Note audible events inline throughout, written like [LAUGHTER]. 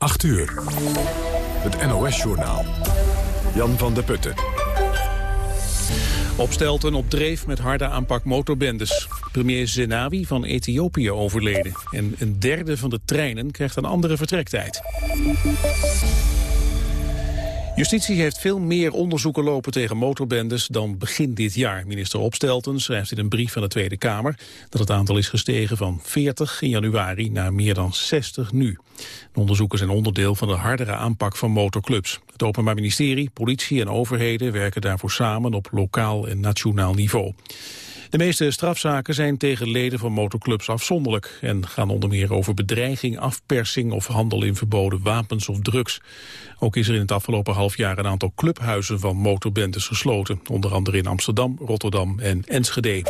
8 uur. Het NOS-journaal. Jan van der Putten. Opstelten op dreef met harde aanpak motorbendes. Premier Zenawi van Ethiopië overleden. En een derde van de treinen krijgt een andere vertrektijd. Justitie heeft veel meer onderzoeken lopen tegen motorbendes dan begin dit jaar. Minister Opstelten schrijft in een brief van de Tweede Kamer dat het aantal is gestegen van 40 in januari naar meer dan 60 nu. De onderzoeken zijn onderdeel van de hardere aanpak van motorclubs. Het Openbaar Ministerie, politie en overheden werken daarvoor samen op lokaal en nationaal niveau. De meeste strafzaken zijn tegen leden van motorclubs afzonderlijk... en gaan onder meer over bedreiging, afpersing of handel in verboden wapens of drugs. Ook is er in het afgelopen half jaar een aantal clubhuizen van motorbendes gesloten. Onder andere in Amsterdam, Rotterdam en Enschede.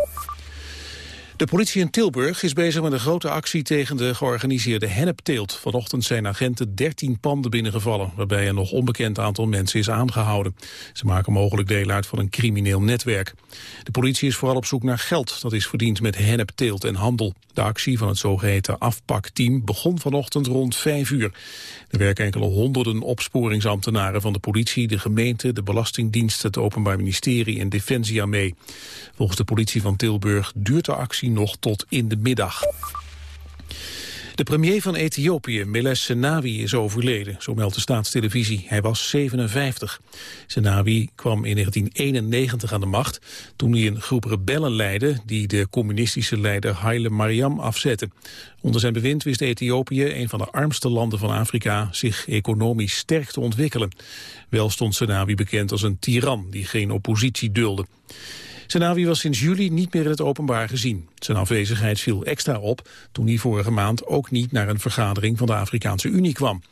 De politie in Tilburg is bezig met een grote actie tegen de georganiseerde hennepteelt. Vanochtend zijn agenten 13 panden binnengevallen, waarbij een nog onbekend aantal mensen is aangehouden. Ze maken mogelijk deel uit van een crimineel netwerk. De politie is vooral op zoek naar geld dat is verdiend met hennepteelt en handel. De actie van het zogeheten afpakteam begon vanochtend rond 5 uur. Er werken enkele honderden opsporingsambtenaren van de politie, de gemeente, de Belastingdienst, het Openbaar Ministerie en Defensie aan mee. Volgens de politie van Tilburg duurt de actie nog tot in de middag. De premier van Ethiopië, Meles Zenawi, is overleden, zo meldt de staatstelevisie. Hij was 57. Zenawi kwam in 1991 aan de macht toen hij een groep rebellen leidde die de communistische leider Haile Mariam afzette. Onder zijn bewind wist Ethiopië, een van de armste landen van Afrika, zich economisch sterk te ontwikkelen. Wel stond Zenawi bekend als een tiran die geen oppositie dulde. Zenawi was sinds juli niet meer in het openbaar gezien. Zijn afwezigheid viel extra op toen hij vorige maand ook niet naar een vergadering van de Afrikaanse Unie kwam.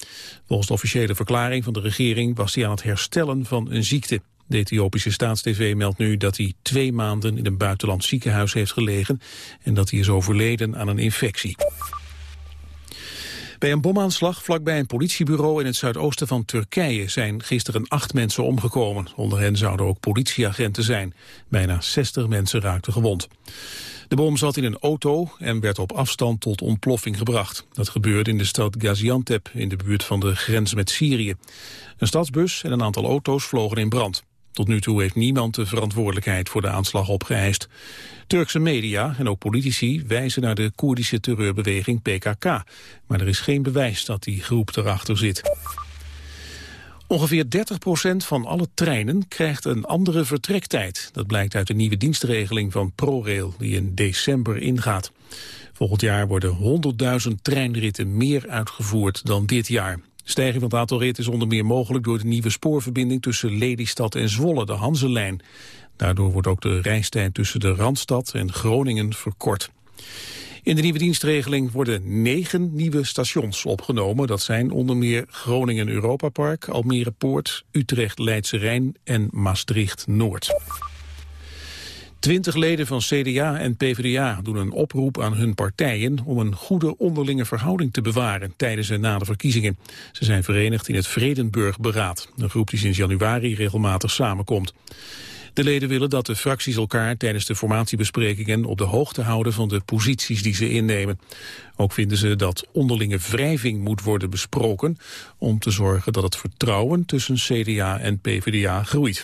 Volgens de officiële verklaring van de regering was hij aan het herstellen van een ziekte. De Ethiopische staatstv meldt nu dat hij twee maanden in een buitenland ziekenhuis heeft gelegen en dat hij is overleden aan een infectie. Bij een bomaanslag vlakbij een politiebureau in het zuidoosten van Turkije zijn gisteren acht mensen omgekomen. Onder hen zouden ook politieagenten zijn. Bijna 60 mensen raakten gewond. De bom zat in een auto en werd op afstand tot ontploffing gebracht. Dat gebeurde in de stad Gaziantep in de buurt van de grens met Syrië. Een stadsbus en een aantal auto's vlogen in brand. Tot nu toe heeft niemand de verantwoordelijkheid voor de aanslag opgeëist. Turkse media en ook politici wijzen naar de Koerdische terreurbeweging PKK. Maar er is geen bewijs dat die groep erachter zit. Ongeveer 30% van alle treinen krijgt een andere vertrektijd. Dat blijkt uit de nieuwe dienstregeling van ProRail die in december ingaat. Volgend jaar worden 100.000 treinritten meer uitgevoerd dan dit jaar. Stijging van het aantal ritten is onder meer mogelijk door de nieuwe spoorverbinding tussen Lelystad en Zwolle, de Hanselijn. Daardoor wordt ook de reistijd tussen de Randstad en Groningen verkort. In de nieuwe dienstregeling worden negen nieuwe stations opgenomen. Dat zijn onder meer Groningen Europapark, Almere Poort, Utrecht Leidse Rijn en Maastricht Noord. Twintig leden van CDA en PvdA doen een oproep aan hun partijen om een goede onderlinge verhouding te bewaren tijdens en na de verkiezingen. Ze zijn verenigd in het Vredenburg-beraad, een groep die sinds januari regelmatig samenkomt. De leden willen dat de fracties elkaar tijdens de formatiebesprekingen op de hoogte houden van de posities die ze innemen. Ook vinden ze dat onderlinge wrijving moet worden besproken om te zorgen dat het vertrouwen tussen CDA en PvdA groeit.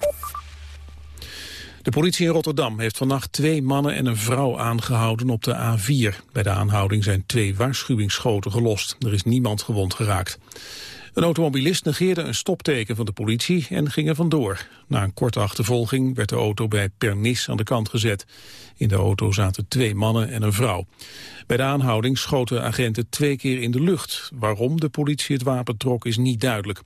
De politie in Rotterdam heeft vannacht twee mannen en een vrouw aangehouden op de A4. Bij de aanhouding zijn twee waarschuwingsschoten gelost. Er is niemand gewond geraakt. Een automobilist negeerde een stopteken van de politie en ging er vandoor. Na een korte achtervolging werd de auto bij Pernis aan de kant gezet. In de auto zaten twee mannen en een vrouw. Bij de aanhouding schoten agenten twee keer in de lucht. Waarom de politie het wapen trok is niet duidelijk.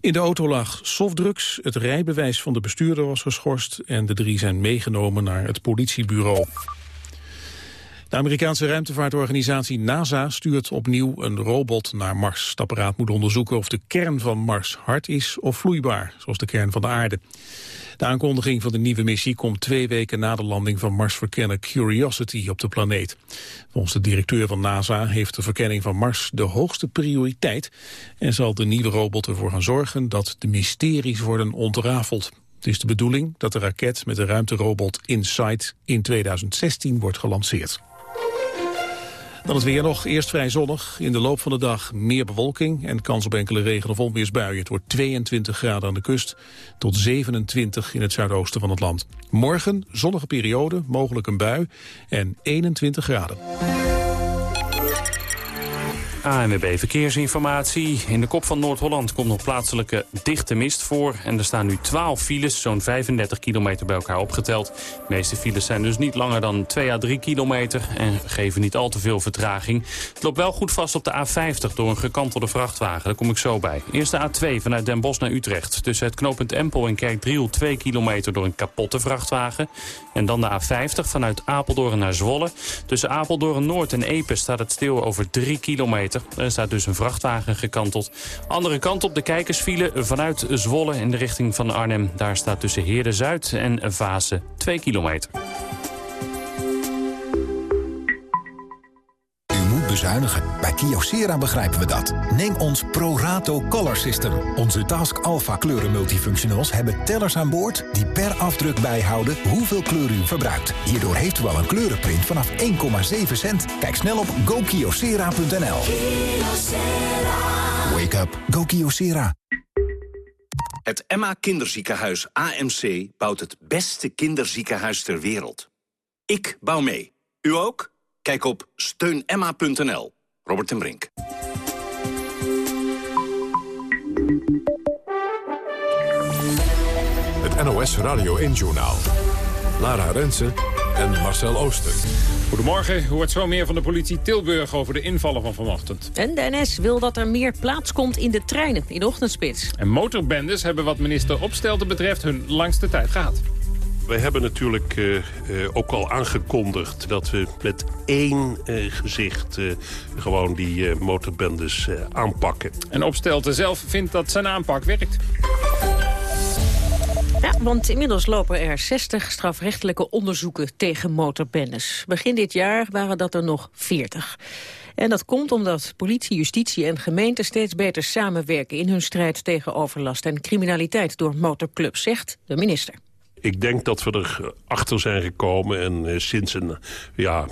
In de auto lag softdrugs, het rijbewijs van de bestuurder was geschorst... en de drie zijn meegenomen naar het politiebureau. De Amerikaanse ruimtevaartorganisatie NASA stuurt opnieuw een robot naar Mars. Het apparaat moet onderzoeken of de kern van Mars hard is of vloeibaar, zoals de kern van de aarde. De aankondiging van de nieuwe missie komt twee weken na de landing van Marsverkenner Curiosity op de planeet. Volgens de directeur van NASA heeft de verkenning van Mars de hoogste prioriteit en zal de nieuwe robot ervoor gaan zorgen dat de mysteries worden ontrafeld. Het is de bedoeling dat de raket met de ruimterobot InSight in 2016 wordt gelanceerd. Dan het weer nog. Eerst vrij zonnig. In de loop van de dag meer bewolking en kans op enkele regen- of onweersbuien. Het wordt 22 graden aan de kust tot 27 in het zuidoosten van het land. Morgen zonnige periode, mogelijk een bui en 21 graden. ANWB Verkeersinformatie. In de kop van Noord-Holland komt nog plaatselijke dichte mist voor. En er staan nu 12 files, zo'n 35 kilometer bij elkaar opgeteld. De meeste files zijn dus niet langer dan 2 à 3 kilometer... en geven niet al te veel vertraging. Het loopt wel goed vast op de A50 door een gekantelde vrachtwagen. Daar kom ik zo bij. Eerst de A2 vanuit Den Bosch naar Utrecht. Tussen het knooppunt Empel en Kerkdriel 2 kilometer door een kapotte vrachtwagen. En dan de A50 vanuit Apeldoorn naar Zwolle. Tussen Apeldoorn Noord en Epe staat het stil over 3 kilometer. Er staat dus een vrachtwagen gekanteld. Andere kant op de kijkersfile vanuit Zwolle in de richting van Arnhem. Daar staat tussen Heerde Zuid en Vaassen 2 kilometer. Bezuinigen. Bij Kyocera begrijpen we dat. Neem ons ProRato Color System. Onze Task Alpha kleuren multifunctionals hebben tellers aan boord... die per afdruk bijhouden hoeveel kleur u verbruikt. Hierdoor heeft u al een kleurenprint vanaf 1,7 cent. Kijk snel op gokyocera.nl. Wake up. Go Kyocera. Het Emma Kinderziekenhuis AMC bouwt het beste kinderziekenhuis ter wereld. Ik bouw mee. U ook? Kijk op steunemma.nl. Robert en Brink. Het NOS Radio 1-journaal. Lara Rensen en Marcel Ooster. Goedemorgen, hoort zo meer van de politie Tilburg over de invallen van vanochtend. En de NS wil dat er meer plaats komt in de treinen in de ochtendspits. En motorbendes hebben wat minister Opstelten betreft hun langste tijd gehad. Wij hebben natuurlijk uh, uh, ook al aangekondigd dat we met één uh, gezicht gewoon die motorbendes aanpakken. En Opstelten zelf vindt dat zijn aanpak werkt. Ja, want inmiddels lopen er 60 strafrechtelijke onderzoeken tegen motorbendes. Begin dit jaar waren dat er nog 40. En dat komt omdat politie, justitie en gemeenten steeds beter samenwerken in hun strijd tegen overlast en criminaliteit door motorclubs, zegt de minister. Ik denk dat we er achter zijn gekomen en uh, sinds een, ja,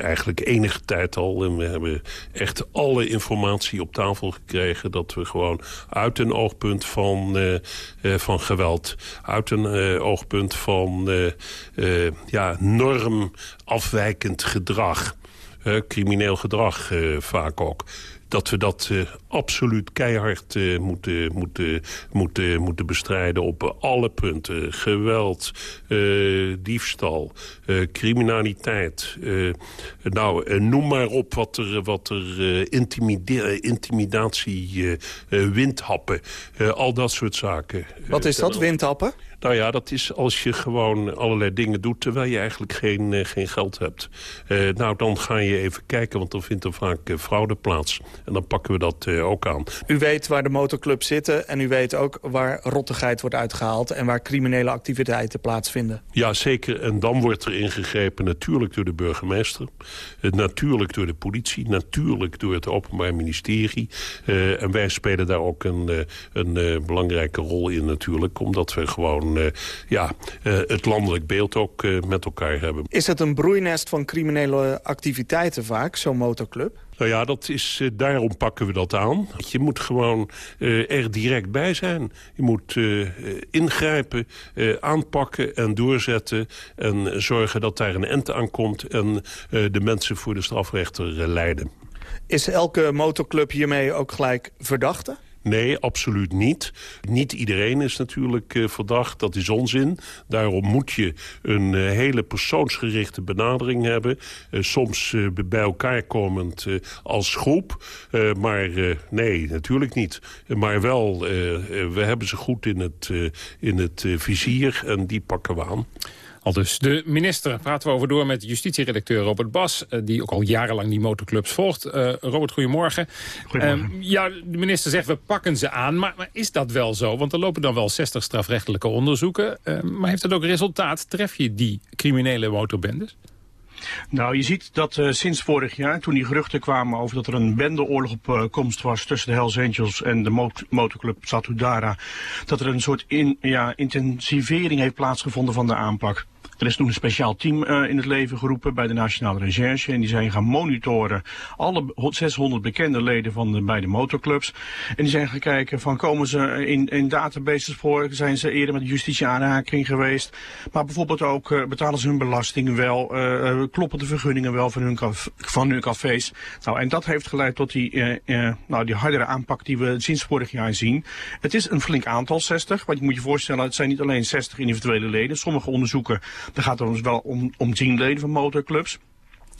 eigenlijk enige tijd al... en we hebben echt alle informatie op tafel gekregen... dat we gewoon uit een oogpunt van, uh, uh, van geweld... uit een oogpunt van ja, norm afwijkend gedrag... crimineel gedrag vaak ook dat we dat uh, absoluut keihard uh, moeten, moeten, moeten, moeten bestrijden op alle punten. Geweld, uh, diefstal, criminaliteit. nou, noem maar op wat er, wat er intimidatie, windhappen, al dat soort zaken. Wat is dat, windhappen? Nou ja, dat is als je gewoon allerlei dingen doet... terwijl je eigenlijk geen, uh, geen geld hebt. Uh, nou, dan ga je even kijken, want dan vindt er vaak uh, fraude plaats. En dan pakken we dat ook aan. U weet waar de motorclubs zitten... en u weet ook waar rottigheid wordt uitgehaald... en waar criminele activiteiten plaatsvinden. Ja, zeker. En dan wordt er ingegrepen natuurlijk door de burgemeester. natuurlijk door de politie. Natuurlijk door het Openbaar Ministerie. en wij spelen daar ook een, een belangrijke rol in natuurlijk. Omdat we gewoon uh, ja, uh, het landelijk beeld ook uh, met elkaar hebben. Is het een broeinest van criminele activiteiten vaak, zo'n motorclub? Nou ja, dat is, daarom pakken we dat aan. Je moet gewoon uh, er direct bij zijn. Je moet uh, ingrijpen, aanpakken en doorzetten... en zorgen dat daar een end aan komt... en de mensen voor de strafrechter leiden. Is elke motorclub hiermee ook gelijk verdachte? Nee, absoluut niet. Niet iedereen is natuurlijk uh, verdacht, dat is onzin. Daarom moet je een uh, hele persoonsgerichte benadering hebben. Uh, soms bij elkaar komend als groep. maar nee, natuurlijk niet. Maar wel, we hebben ze goed in het, in het vizier en die pakken we aan. Al dus de minister praten we over door met justitieredacteur Robert Bas... Uh, die ook al jarenlang die motorclubs volgt. Uh, Robert, goedemorgen. Goedemorgen. Uh, ja, de minister zegt we pakken ze aan, maar, maar, is dat wel zo? Want er lopen dan wel 60 strafrechtelijke onderzoeken. maar heeft dat ook resultaat? Tref je die criminele motorbendes? Nou, je ziet dat uh, sinds vorig jaar, toen die geruchten kwamen over dat er een bendeoorlog op uh, komst was tussen de Hells Angels en de mot motorclub Satudara, dat er een soort in, ja, intensivering heeft plaatsgevonden van de aanpak. Er is toen een speciaal team uh, in het leven geroepen bij de Nationale Recherche. En die zijn gaan monitoren alle 600 bekende leden van de beide motorclubs. En die zijn gaan kijken van komen ze in, in databases voor, zijn ze eerder met justitie aanraking geweest. Maar bijvoorbeeld ook uh, betalen ze hun belasting wel, uh, kloppen de vergunningen wel van hun, van hun cafés. Nou, en dat heeft geleid tot die, nou, die hardere aanpak die we sinds vorig jaar zien. Het is een flink aantal, 60. Want je moet je voorstellen, het zijn niet alleen 60 individuele leden. Sommige onderzoeken dan gaat het ons wel om, om teamleden van motorclubs.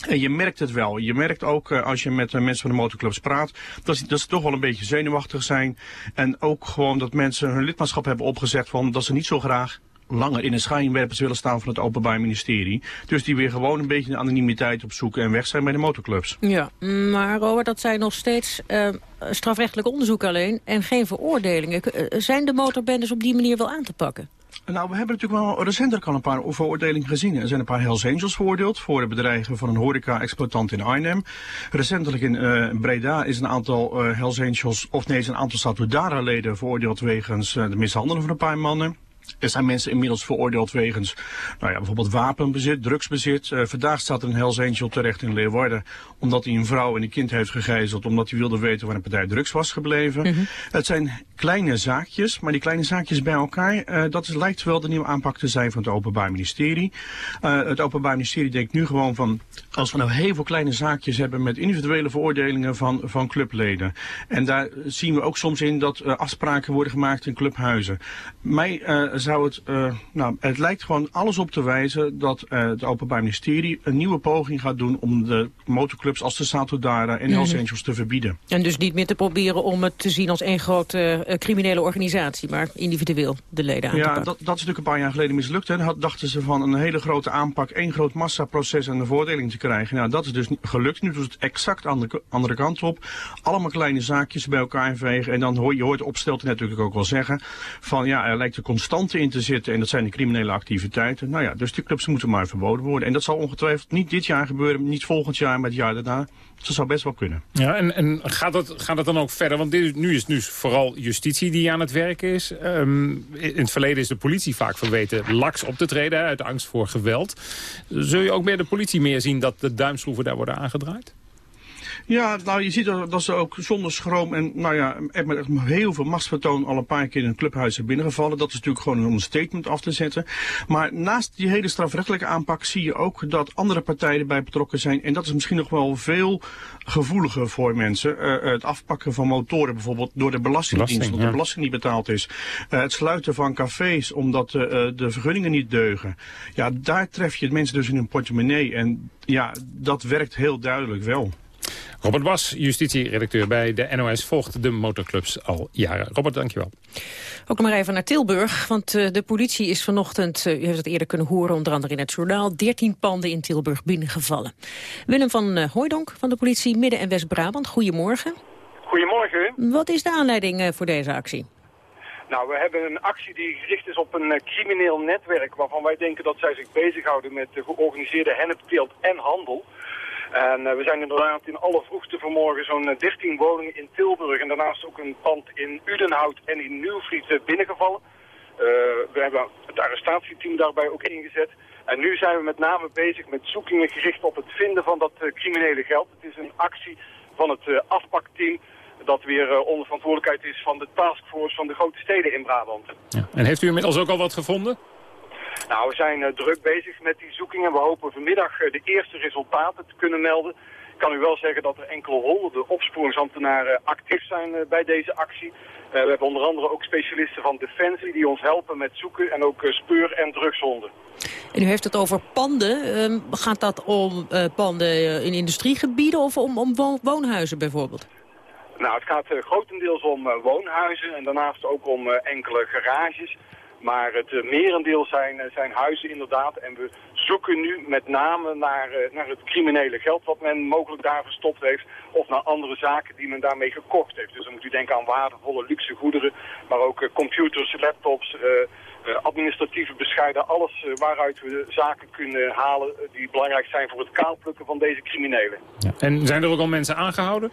En je merkt het wel. Je merkt ook uh, als je met uh, mensen van de motorclubs praat, dat ze, dat ze toch wel een beetje zenuwachtig zijn. En ook gewoon dat mensen hun lidmaatschap hebben opgezet van dat ze niet zo graag langer in de schijnwerpers willen staan van het Openbaar Ministerie. Dus die weer gewoon een beetje de anonimiteit opzoeken en weg zijn bij de motorclubs. Ja, maar Robert, dat zijn nog steeds uh, strafrechtelijk onderzoek alleen en geen veroordelingen. zijn de motorbendes op die manier wel aan te pakken? Nou, we hebben natuurlijk wel recentelijk al een paar veroordelingen gezien. Er zijn een paar Hells Angels veroordeeld voor het bedreigen van een horeca-exploitant in Arnhem. Recentelijk in uh, Breda is een aantal uh, Hells Angels, of nee, is een aantal Satudara-leden veroordeeld wegens uh, de mishandelen van een paar mannen. Er zijn mensen inmiddels veroordeeld wegens nou ja, bijvoorbeeld wapenbezit, drugsbezit. Uh, vandaag staat er een Hells Angel terecht in Leeuwarden... omdat hij een vrouw en een kind heeft gegijzeld... omdat hij wilde weten waar een partij drugs was gebleven. Mm -hmm. Het zijn kleine zaakjes, maar die kleine zaakjes bij elkaar... Uh, dat is, lijkt wel de nieuwe aanpak te zijn van het Openbaar Ministerie. Uh, het Openbaar Ministerie denkt nu gewoon van... als we nou heel veel kleine zaakjes hebben met individuele veroordelingen van, van clubleden... en daar zien we ook soms in dat afspraken worden gemaakt in clubhuizen. Mij zou het, uh, nou, het lijkt gewoon alles op te wijzen dat uh, het Openbaar Ministerie een nieuwe poging gaat doen om de motorclubs als de Satudara en Hells Angels te verbieden. En dus niet meer te proberen om het te zien als één grote uh, criminele organisatie, maar individueel de leden aan ja, te pakken. Dat, dat is natuurlijk een paar jaar geleden mislukt. Hè. Dan dachten ze van een hele grote aanpak, één groot massaproces en de voordeling te krijgen. Nou, dat is dus gelukt. Nu doet het exact aan de andere kant op. Allemaal kleine zaakjes bij elkaar vegen. En dan hoor je hoort opstelte natuurlijk ook wel zeggen van ja, er lijkt er constant in te zitten. En dat zijn de criminele activiteiten. Nou ja, dus die clubs moeten maar verboden worden. En dat zal ongetwijfeld niet dit jaar gebeuren, niet volgend jaar, maar het jaar daarna. Dat zou best wel kunnen. Ja, en, en gaat, het, gaat het dan ook verder? Want dit, nu is nu vooral justitie die aan het werken is. Um, in het verleden is de politie vaak verweten laks op te treden... uit angst voor geweld. Zul je ook bij de politie meer zien dat de duimschroeven daar worden aangedraaid? Ja, nou je ziet dat ze ook zonder schroom en nou ja, met heel veel machtsvertoon al een paar keer in een clubhuis zijn binnengevallen. Dat is natuurlijk gewoon om een statement af te zetten. Maar naast die hele strafrechtelijke aanpak zie je ook dat andere partijen erbij betrokken zijn. En dat is misschien nog wel veel gevoeliger voor mensen. Uh, het afpakken van motoren bijvoorbeeld door de belastingdienst, omdat ja. de belasting niet betaald is. Uh, het sluiten van cafés omdat uh, de vergunningen niet deugen. Ja, daar tref je mensen dus in hun portemonnee. En ja, dat werkt heel duidelijk wel. Robert Bas, justitieredacteur bij de NOS, volgt de motorclubs al jaren. Robert, dankjewel. Ook nog maar even naar Tilburg, want uh, de politie is vanochtend, uh, u heeft het eerder kunnen horen, onder andere in het journaal, 13 panden in Tilburg binnengevallen. Willem van uh, Hooydonk van de politie Midden- en West-Brabant, goedemorgen. Goedemorgen. Wat is de aanleiding voor deze actie? Nou, we hebben een actie die gericht is op een crimineel netwerk waarvan wij denken dat zij zich bezighouden met de georganiseerde hennepteelt en handel. En uh, we zijn inderdaad in alle vroegste vanmorgen zo'n 13 woningen in Tilburg en daarnaast ook een pand in Udenhout en in Nieuwvliet binnengevallen. Uh, we hebben het arrestatieteam daarbij ook ingezet. En nu zijn we met name bezig met zoekingen gericht op het vinden van dat criminele geld. Het is een actie van het afpakteam dat weer onder verantwoordelijkheid is van de taskforce van de grote steden in Brabant. Ja. En heeft u inmiddels ook al wat gevonden? Nou, we zijn uh, druk bezig met die zoekingen. We hopen vanmiddag uh, de eerste resultaten te kunnen melden. Ik kan u wel zeggen dat er enkele honderden opsporingsambtenaren actief zijn bij deze actie. we hebben onder andere ook specialisten van Defensie die ons helpen met zoeken en ook speur- en drugshonden. En u heeft het over panden. Ehm, gaat dat om panden in industriegebieden of om, om wo woonhuizen bijvoorbeeld? Nou, het gaat grotendeels om woonhuizen en daarnaast ook om enkele garages. Maar het uh, merendeel zijn, uh, zijn huizen inderdaad. En we zoeken nu met name naar, uh, naar het criminele geld wat men mogelijk daar verstopt heeft. Of naar andere zaken die men daarmee gekocht heeft. Dus dan moet u denken aan waardevolle luxe goederen. Maar ook computers, laptops, administratieve bescheiden. Alles waaruit we zaken kunnen halen die belangrijk zijn voor het kaalplukken van deze criminelen. En zijn er ook al mensen aangehouden?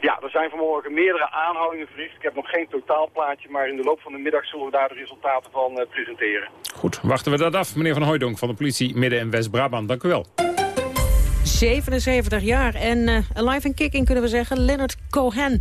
Ja, er zijn vanmorgen meerdere aanhoudingen verricht. Ik heb nog geen totaalplaatje, maar in de loop van de middag zullen we daar de resultaten van uh, presenteren. Goed, wachten we dat af. Meneer Van Hooydonk van de politie Midden- en West-Brabant, dank u wel. 77 jaar en uh, alive and kicking kunnen we zeggen. Leonard Cohen.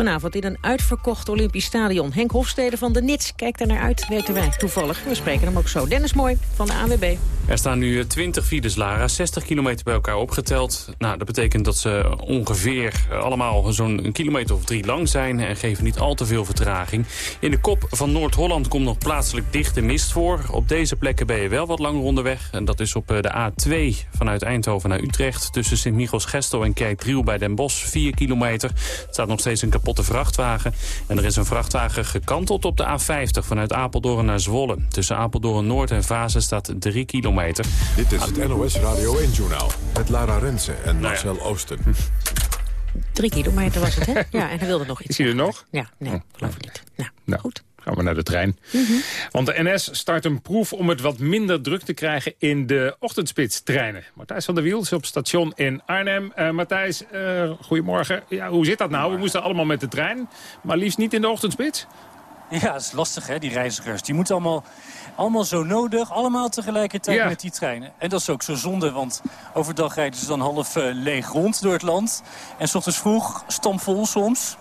Vanavond in een uitverkocht Olympisch stadion. Henk Hofstede van de Nits kijkt er naar uit, weten wij toevallig. We spreken hem ook zo. Dennis Mooi van de ANWB. Er staan nu 20 files, Lara. 60 kilometer bij elkaar opgeteld. Nou, dat betekent dat ze ongeveer allemaal zo'n kilometer of drie lang zijn... en geven niet al te veel vertraging. In de kop van Noord-Holland komt nog plaatselijk dichte mist voor. Op deze plekken ben je wel wat langer onderweg. En dat is op de A2 vanuit Eindhoven naar Utrecht... tussen Sint-Michels-Gestel en Kerkdriel bij Den Bosch, 4 kilometer. Er staat nog steeds een kapotte vrachtwagen. En er is een vrachtwagen gekanteld op de A50 vanuit Apeldoorn naar Zwolle. Tussen Apeldoorn Noord en Vazen staat 3 kilometer. Dit is het NOS Radio 1-journaal met Lara Rensen en Marcel Oosten. Drie kilometer was het, hè? Ja, en hij wilde nog iets. Is hij er nog? Ja, nee, geloof ik niet. Nou, Nou. goed. Gaan we naar de trein. Want de NS start een proef om het wat minder druk te krijgen in de ochtendspitstreinen. Matthijs van der Wiel is op station in Arnhem. Eh Matthijs, eh, goedemorgen. Ja, hoe zit dat nou? We moesten allemaal met de trein, maar liefst niet in de ochtendspits? Ja, dat is lastig hè, die reizigers. Die moeten allemaal, allemaal zo nodig, allemaal tegelijkertijd Ja. met die treinen. En dat is ook zo zonde, want overdag rijden ze dan half eh, leeg rond door het land. En s ochtends vroeg, stampvol soms.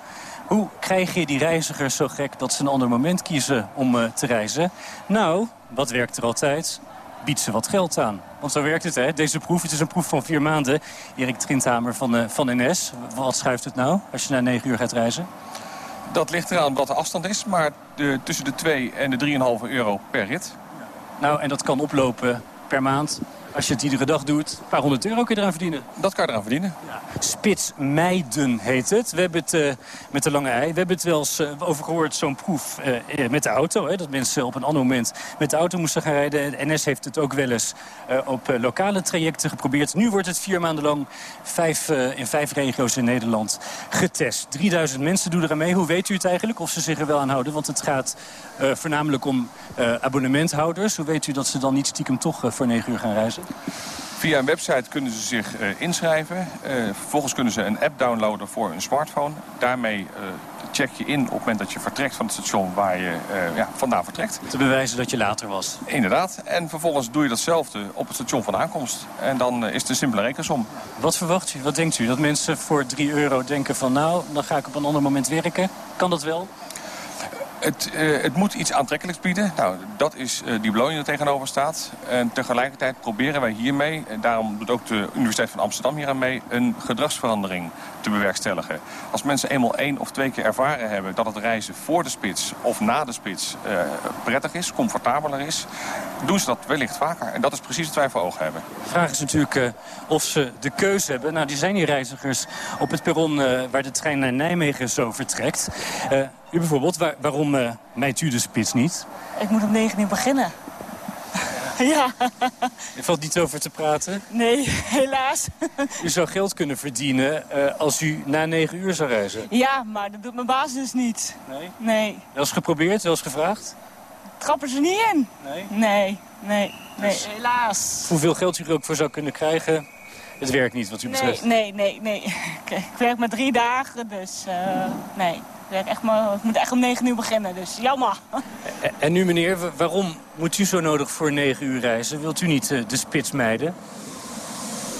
Hoe krijg je die reizigers zo gek dat ze een ander moment kiezen om eh, te reizen? Nou, wat werkt er altijd? Bied ze wat geld aan. Want zo werkt het, hè? Deze proef, het is een proef van vier maanden. Erik Trindhamer van, eh, van NS. Wat schuift het nou als je na negen uur gaat reizen? Dat ligt eraan wat de afstand is, maar de, tussen de 2 en de 3,5 euro per rit. Nou, en dat kan oplopen per maand. Als je het iedere dag doet, een paar honderd euro kun je eraan verdienen. Dat kan je eraan verdienen. Spitsmeiden heet het. We hebben het eh, met de lange ei. We hebben het wel eens eh, over gehoord, zo'n proef eh, met de auto. Hè, dat mensen op een ander moment met de auto moesten gaan rijden. De NS heeft het ook wel eens op lokale trajecten geprobeerd. Nu wordt het vier maanden lang vijf, in vijf regio's in Nederland getest. 3000 mensen doen eraan mee. Hoe weet u het eigenlijk? Of ze zich er wel aan houden? Want het gaat voornamelijk om abonnementhouders. Hoe weet u dat ze dan niet stiekem toch voor negen uur gaan reizen? Via een website kunnen ze zich eh, inschrijven. Eh, vervolgens kunnen ze een app downloaden voor een smartphone. Daarmee eh, check je in op het moment dat je vertrekt van het station waar je eh, ja, vandaan vertrekt. Te bewijzen dat je later was. Inderdaad. En vervolgens doe je datzelfde op het station van aankomst. En dan is het een simpele rekensom. Wat verwacht u? Wat denkt u? Dat mensen voor 3 euro denken van nou, dan ga ik op een ander moment werken. Kan dat wel? Het, eh, het moet iets aantrekkelijks bieden. Nou, dat is eh, die beloning die er tegenover staat. En tegelijkertijd proberen wij hiermee, en daarom doet ook de Universiteit van Amsterdam hier aan mee, een gedragsverandering te bewerkstelligen. Als mensen eenmaal één of twee keer ervaren hebben dat het reizen voor de spits of na de spits eh, prettig is, comfortabeler is, doen ze dat wellicht vaker. En dat is precies wat wij voor ogen hebben. De vraag is natuurlijk eh, of ze de keuze hebben. Nou, die zijn die reizigers op het perron eh, waar de trein naar Nijmegen zo vertrekt. Eh, u bijvoorbeeld, waar- waarom eh mijt u de spits niet? Ik moet om 9 uur beginnen. [LAUGHS] ja, Er valt niet over te praten. nee, helaas. U zou geld kunnen verdienen eh, als u na 9 uur zou reizen. Ja, maar dat doet mijn baas dus niet. Nee? Nee, Wel eens geprobeerd, wel eens gevraagd? Trappen ze niet in. Nee? Nee, nee, nee, Dus- helaas. Hoeveel geld u er ook voor zou kunnen krijgen, het werkt niet wat u Nee, betreft. nee, nee, nee. [LAUGHS] Ik, ik werk maar drie dagen, dus eh, nee. Ik, werk echt maar, ik moet echt om 9 uur beginnen, dus jammer. [LAUGHS] En- En nu meneer, wa- waarom moet u zo nodig voor 9 uur reizen? Wilt u niet eh, de spits mijden?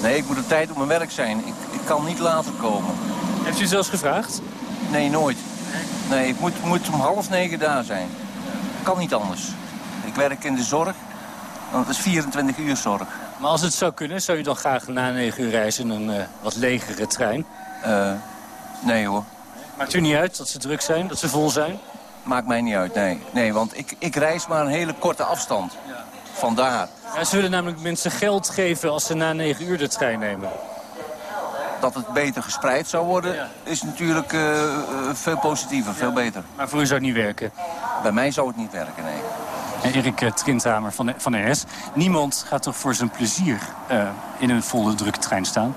Nee, ik moet op tijd op mijn werk zijn. Ik, ik kan niet later komen. Heeft u zelfs gevraagd? Nee, nooit. Nee, ik moet, moet om half negen daar zijn. Kan niet anders. Ik werk in de zorg, want het is 24 uur zorg. Maar als het zou kunnen, zou u dan graag na 9 uur reizen in een eh, wat legere trein? Eh, nee hoor, Maakt u niet uit dat ze druk zijn, dat ze vol zijn? maakt mij niet uit, nee. Nee, want ik, ik reis maar een hele korte afstand. Vandaar Ja, ze willen namelijk mensen geld geven als ze na 9 uur de trein nemen. Dat het beter gespreid zou worden, is natuurlijk eh, eh, veel positiever, veel beter. Maar voor u zou het niet werken? Bij mij zou het niet werken, nee. En Erik eh, Trindhamer van, de- van de NS. Niemand gaat toch voor zijn plezier eh, in een volle drukke trein staan?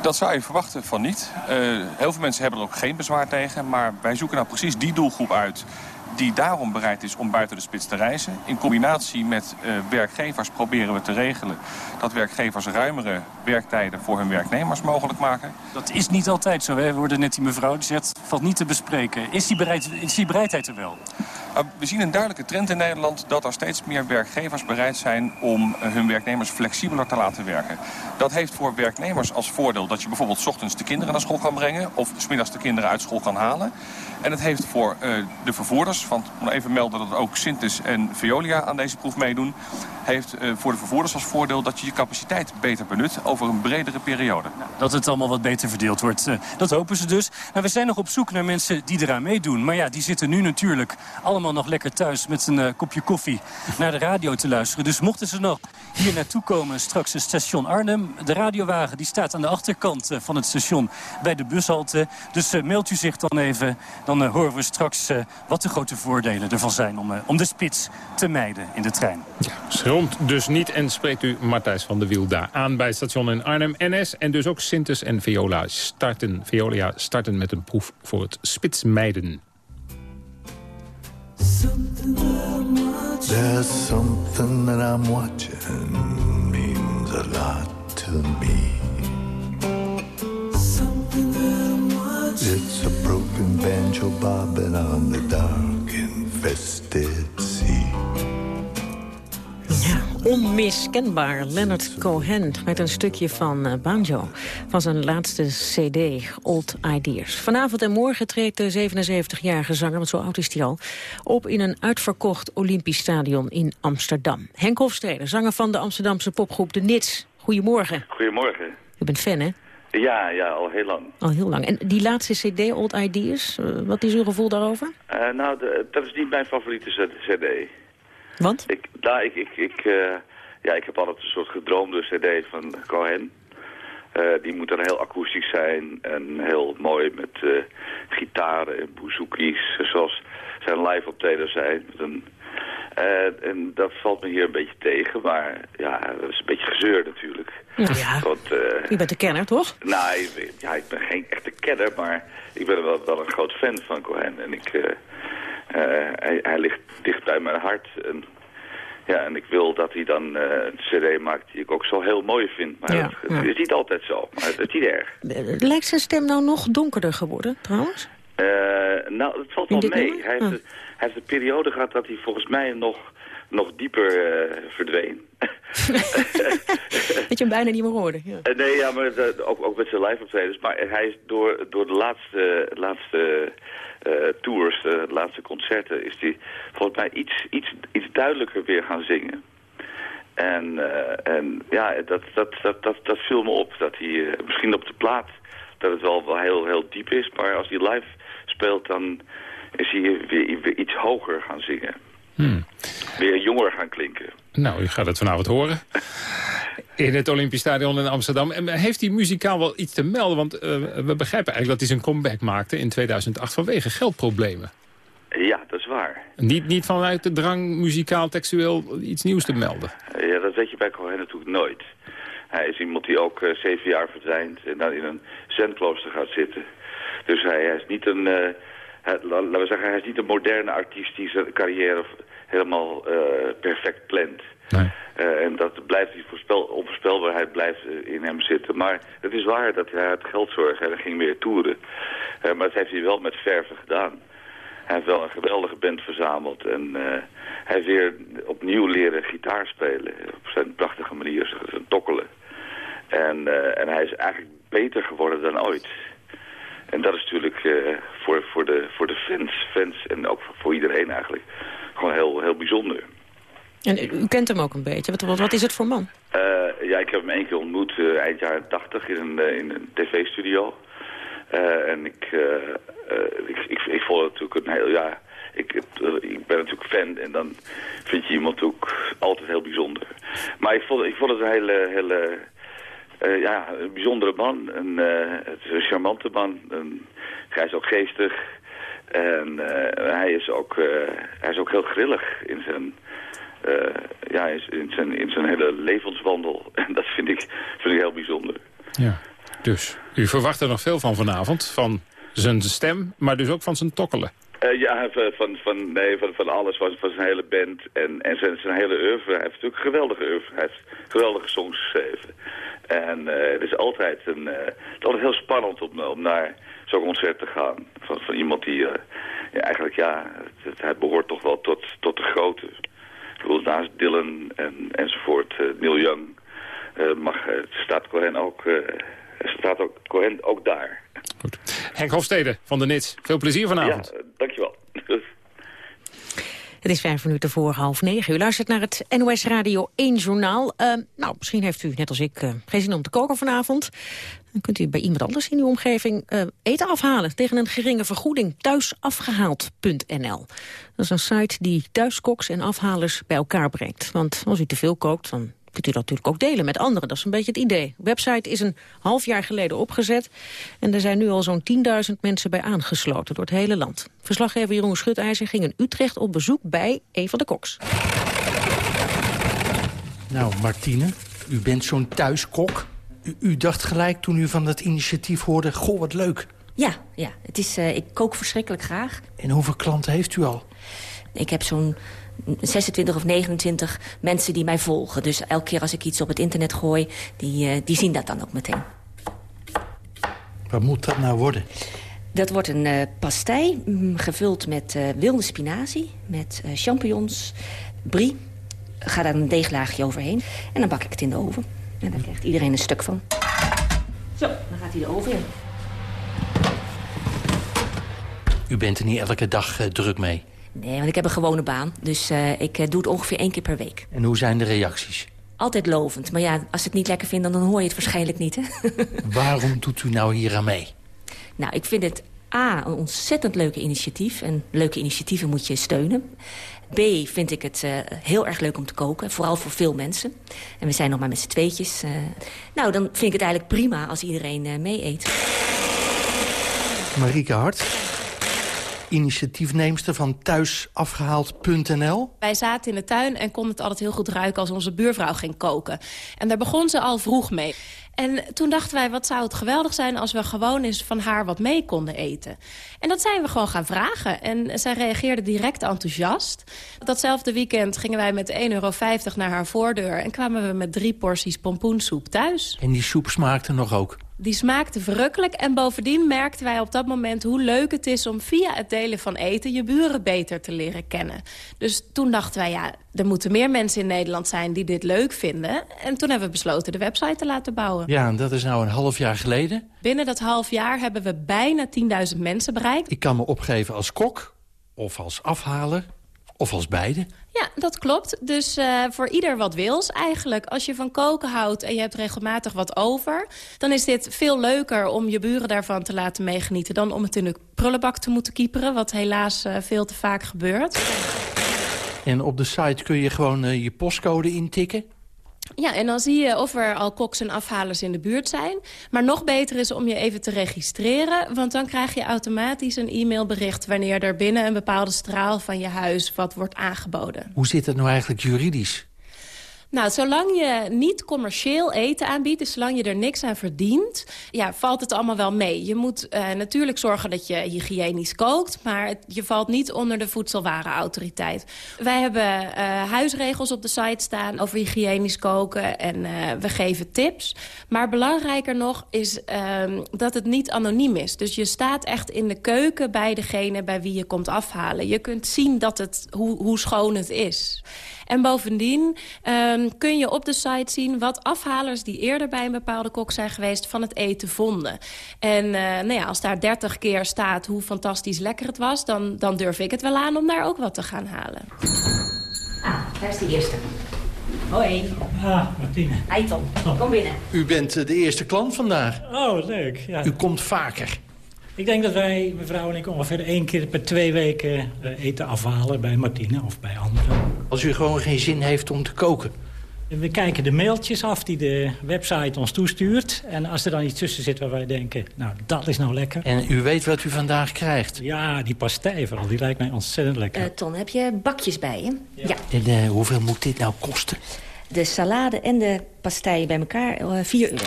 Dat zou je verwachten van niet. Eh, heel veel mensen hebben er ook geen bezwaar tegen. Maar wij zoeken nou precies die doelgroep uit die daarom bereid is om buiten de spits te reizen. In combinatie met uh, werkgevers proberen we te regelen... dat werkgevers ruimere werktijden voor hun werknemers mogelijk maken. Dat is niet altijd zo. Hè? We hoorden net die mevrouw die zegt, valt niet te bespreken. Is die, bereid, is die bereidheid er wel? Nou, we zien een duidelijke trend in Nederland dat er steeds meer werkgevers bereid zijn om uh, hun werknemers flexibeler te laten werken. Dat heeft voor werknemers als voordeel dat je bijvoorbeeld 's ochtends de kinderen naar school kan brengen of 's middags de kinderen uit school kan halen. En het heeft voor uh, de vervoerders, want moet even melden dat ook Sintes en Veolia aan deze proef meedoen, heeft uh, voor de vervoerders als voordeel dat je je capaciteit beter benut over een bredere periode. Nou, dat het allemaal wat beter verdeeld wordt, uh, dat hopen ze dus. Nou, we zijn nog op zoek naar mensen die eraan meedoen. Maar ja, die zitten nu natuurlijk allemaal nog lekker thuis met een kopje koffie naar de radio te luisteren. Dus mochten ze nog hier naartoe komen, straks het station Arnhem. De radiowagen die staat aan de achterkant van het station bij de bushalte. Dus mailt u zich dan even, horen we straks wat de grote voordelen ervan zijn om, om de spits te mijden in de trein. Ja, schroomt dus niet en spreekt u Martijs van der Wiel daar aan bij het station in Arnhem. NS en dus ook Sintes en Viola starten, Veolia starten met een proef voor het spitsmijden. There's something that I'm watching means a lot to me. It's a broken banjo bobbing on the dark infested sea. Ja, onmiskenbaar. Leonard Cohen met een stukje van uh, banjo van zijn laatste cd, Old Ideas. Vanavond en morgen treedt de 77-jarige zanger, want zo oud is hij al... op in een uitverkocht Olympisch stadion in Amsterdam. Henk Hofstede, zanger van de Amsterdamse popgroep De Nits. Goedemorgen. Goedemorgen. U bent fan, hè? Ja, ja, al heel lang. Al heel lang. En die laatste cd, Old Ideas, uh, wat is uw gevoel daarover? Uh, nou, de, dat is niet mijn favoriete cd. Want? Ik, nou, ik, ik, ik, uh, ja, ik heb altijd een soort gedroomde cd van Cohen. Uh, die moet dan heel akoestisch zijn en heel mooi met gitaren en bouzouki's, zoals zijn live optreden zijn. Met een, en dat valt me hier een beetje tegen, maar ja, dat is een beetje gezeur natuurlijk. Ja, Want, je bent een kenner, toch? Nou, ja, ik ben geen echte kenner, maar ik ben wel, wel een groot fan van Cohen. En ik... Uh, hij, hij, ligt dicht bij mijn hart. En, ja, en ik wil dat hij dan uh, een cd maakt die ik ook zo heel mooi vind. Maar ja, het, is niet altijd zo. Maar het is niet erg. Lijkt zijn stem nou nog donkerder geworden, trouwens? Uh, nou, het valt wel mee. Hij heeft, oh. hij heeft een periode gehad dat hij volgens mij nog, nog dieper verdween. [LAUGHS] dat je hem bijna niet meer hoorde. Ja. nee, ja, maar ook, ook met zijn live optredens. Maar hij is door, door de laatste... laatste uh, tours, de laatste concerten, is hij volgens mij iets, iets, iets duidelijker weer gaan zingen. En, uh, en ja, dat, dat, dat, dat, dat viel me op. Dat hij misschien op de plaat dat het wel, wel heel, heel diep is. Maar als hij live speelt, dan is hij weer, weer iets hoger gaan zingen. Hmm. Weer jonger gaan klinken. Nou, u gaat het vanavond horen. In het Olympisch Stadion in Amsterdam. En heeft hij muzikaal wel iets te melden? Want uh, we begrijpen eigenlijk dat hij zijn comeback maakte in 2008 vanwege geldproblemen. Ja, dat is waar. Niet, niet vanuit de drang muzikaal, textueel iets nieuws te melden. Ja, dat weet je bij Cohen natuurlijk nooit. Hij is iemand die ook uh, zeven jaar verdwijnt en dan in een zenklooster gaat zitten. Dus hij, hij is niet een... Uh, hij, laten we zeggen, hij is niet een moderne artiest die zijn carrière helemaal uh, perfect plant. Nee. Uh, en dat blijft, die voorspel, onvoorspelbaarheid blijft uh, in hem zitten. Maar het is waar dat hij had geld zorgen en hij ging weer toeren. Uh, maar dat heeft hij wel met verven gedaan. Hij heeft wel een geweldige band verzameld. En hij heeft weer opnieuw leren gitaar spelen. Op zijn prachtige manier, zijn tokkelen. En, en hij is eigenlijk beter geworden dan ooit. En dat is natuurlijk voor, voor, de, voor de fans, fans en ook voor iedereen eigenlijk gewoon heel, heel bijzonder. En u, kent hem ook een beetje. Wat, wat, is het voor man? Uh, ja, ik heb hem één keer ontmoet uh, eind jaren tachtig in een, in een tv-studio. en ik, ik, ik, ik vond het natuurlijk een heel... Ja, ik, ik ben natuurlijk fan en dan vind je iemand ook altijd heel bijzonder. Maar ik vond, ik vond het een hele... hele ja, een bijzondere man. Een, het is een charmante man. Een, hij is ook geestig. En uh, hij, is ook, hij is ook heel grillig in zijn, ja, in zijn, in zijn hele levenswandel. [LAUGHS] En dat vind ik, vind ik heel bijzonder. Ja, dus u verwacht er nog veel van vanavond. Van zijn stem, maar dus ook van zijn tokkelen. Uh, ja, van, van, nee, van, van alles, van, van zijn hele band en, en zijn, zijn hele oeuvre. Hij heeft natuurlijk geweldige oeuvre. Hij heeft geweldige songs geschreven. En uh, het is altijd, een, uh, het is altijd heel spannend om, om naar zo'n concert te gaan. Van, van iemand die ja, eigenlijk, ja, het, hij behoort toch wel tot, tot de grote. Ik bedoel, naast Dylan en, enzovoort, Neil Young, mag, staat Cohen ook, staat ook, Cohen ook daar. Goed. Henk Hofstede van de NITS. Veel plezier vanavond. Ja, dankjewel. Het is vijf minuten voor half negen. U luistert naar het NOS Radio 1 journaal. Uh, nou, misschien heeft u, net als ik, uh, geen zin om te koken vanavond. Dan kunt u bij iemand anders in uw omgeving uh, eten afhalen... tegen een geringe vergoeding. Thuisafgehaald.nl. Dat is een site die thuiskoks en afhalers bij elkaar brengt. Want als u te veel kookt, dan kunt u dat natuurlijk ook delen met anderen. Dat is een beetje het idee. De website is een half jaar geleden opgezet. En er zijn nu al zo'n 10.000 mensen bij aangesloten door het hele land. Verslaggever Jeroen Schutijzer ging in Utrecht op bezoek bij een van de koks. Nou, Martine, u bent zo'n thuiskok. U, u, dacht gelijk toen u van dat initiatief hoorde, goh, wat leuk. Ja, ja. Het is, uh, ik kook verschrikkelijk graag. En hoeveel klanten heeft u al? Ik heb zo'n 26 of 29 mensen die mij volgen. Dus elke keer als ik iets op het internet gooi, die, uh, die zien dat dan ook meteen. Wat moet dat nou worden? Dat wordt een uh, pastei, mm, gevuld met wilde spinazie, met champignons, brie. Ga daar een deeglaagje overheen en dan bak ik het in de oven. En daar krijgt iedereen een stuk van. Zo, dan gaat hij de oven in. U bent er niet elke dag druk mee? Nee, want ik heb een gewone baan. Dus uh, ik uh, doe het ongeveer één keer per week. En hoe zijn de reacties? Altijd lovend. Maar ja, als ze het niet lekker vinden, dan hoor je het waarschijnlijk niet. Hè? [LAUGHS] Waarom doet u nou hier aan mee? Nou, ik vind het A, een ontzettend leuke initiatief. En leuke initiatieven moet je steunen. B, vind ik het uh, heel erg leuk om te koken. Vooral voor veel mensen. En we zijn nog maar met z'n tweetjes. nou, dan vind ik het eigenlijk prima als iedereen mee eet. Marieke Hart initiatiefneemster van thuisafgehaald.nl. Wij zaten in de tuin en konden het altijd heel goed ruiken als onze buurvrouw ging koken. En daar begon ze al vroeg mee. En toen dachten wij, wat zou het geweldig zijn als we gewoon eens van haar wat mee konden eten. En dat zijn we gewoon gaan vragen. En zij reageerde direct enthousiast. Datzelfde weekend gingen wij met 1,50 euro naar haar voordeur... en kwamen we met drie porties pompoensoep thuis. En die soep smaakte nog ook? Die smaakte verrukkelijk en bovendien merkten wij op dat moment hoe leuk het is om via het delen van eten je buren beter te leren kennen. Dus toen dachten wij, ja, er moeten meer mensen in Nederland zijn die dit leuk vinden. En toen hebben we besloten de website te laten bouwen. Ja, en dat is nou een half jaar geleden. Binnen dat half jaar hebben we bijna 10.000 mensen bereikt. Ik kan me opgeven als kok of als afhaler of als beide. Ja, dat klopt. Dus uh, voor ieder wat wils eigenlijk. Als je van koken houdt en je hebt regelmatig wat over... dan is dit veel leuker om je buren daarvan te laten meegenieten... dan om het in de prullenbak te moeten kieperen... wat helaas uh, veel te vaak gebeurt. En op de site kun je gewoon uh, je postcode intikken? Ja, en dan zie je of er al koks en afhalers in de buurt zijn. Maar nog beter is om je even te registreren. Want dan krijg je automatisch een e-mailbericht... wanneer er binnen een bepaalde straal van je huis wat wordt aangeboden. Hoe zit het nou eigenlijk juridisch? Nou, zolang je niet commercieel eten aanbiedt... dus zolang je er niks aan verdient... ja, valt het allemaal wel mee. Je moet uh, natuurlijk zorgen dat je hygiënisch kookt... maar je valt niet onder de voedselwarenautoriteit. Wij hebben uh, huisregels op de site staan over hygiënisch koken... en uh, we geven tips. Maar belangrijker nog is dat het niet anoniem is. Dus je staat echt in de keuken bij degene bij wie je komt afhalen. Je kunt zien dat het, hoe, hoe schoon het is. En bovendien um, kun je op de site zien wat afhalers die eerder bij een bepaalde kok zijn geweest van het eten vonden. En uh, nou ja, als daar 30 keer staat hoe fantastisch lekker het was, dan, dan durf ik het wel aan om daar ook wat te gaan halen. Ah, daar is de eerste. Hoi. Ah, Martine. Eitel, kom binnen. U bent de eerste klant vandaag. Oh, leuk. Ja. U komt vaker. Ik denk dat wij, mevrouw en ik, ongeveer één keer per twee weken uh, eten afhalen bij Martine of bij anderen. Als u gewoon geen zin heeft om te koken? We kijken de mailtjes af die de website ons toestuurt. En als er dan iets tussen zit waar wij denken, nou, dat is nou lekker. En u weet wat u vandaag krijgt? Ja, die pastei vooral, die lijkt mij ontzettend lekker. Uh, Ton, heb je bakjes bij je? Ja. ja. En uh, hoeveel moet dit nou kosten? De salade en de pastei bij elkaar, uh, 4 euro.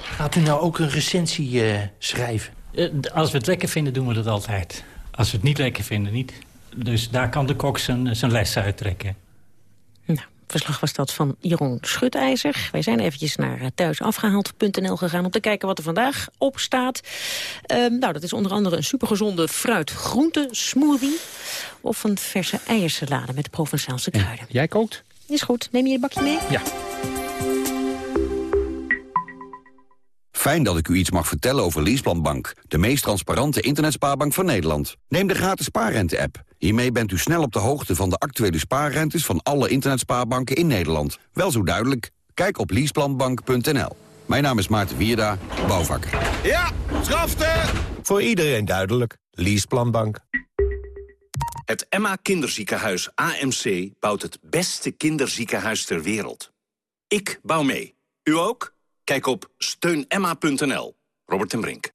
Gaat u nou ook een recensie schrijven? Als we het lekker vinden, doen we dat altijd. Als ze het niet lekker vinden, niet. Dus daar kan de kok zijn, zijn les uittrekken. Nou, verslag was dat van Jeroen Schutijzer. Wij zijn eventjes naar eh, thuisafgehaald.nl gegaan... om te kijken wat er vandaag op staat. Ehm, nou, dat is onder andere een supergezonde fruit-groente smoothie... of een verse eiersalade met Provençaalse kruiden. Jij kookt? Is goed. Neem je je bakje mee? Ja. Fijn dat ik u iets mag vertellen over Leaseplanbank, de meest transparante internetspaarbank van Nederland. Neem de gratis spaarrente-app. Hiermee bent u snel op de hoogte van de actuele spaarrentes van alle internetspaarbanken in Nederland. Wel zo duidelijk. Kijk op leaseplanbank.nl. Mijn naam is Maarten Wierda, bouwvakker. Ja, schafte! Voor iedereen duidelijk. Leaseplanbank. Het Emma Kinderziekenhuis AMC bouwt het beste kinderziekenhuis ter wereld. Ik bouw mee. U ook? Kijk op steunemma.nl. Robert en Brink.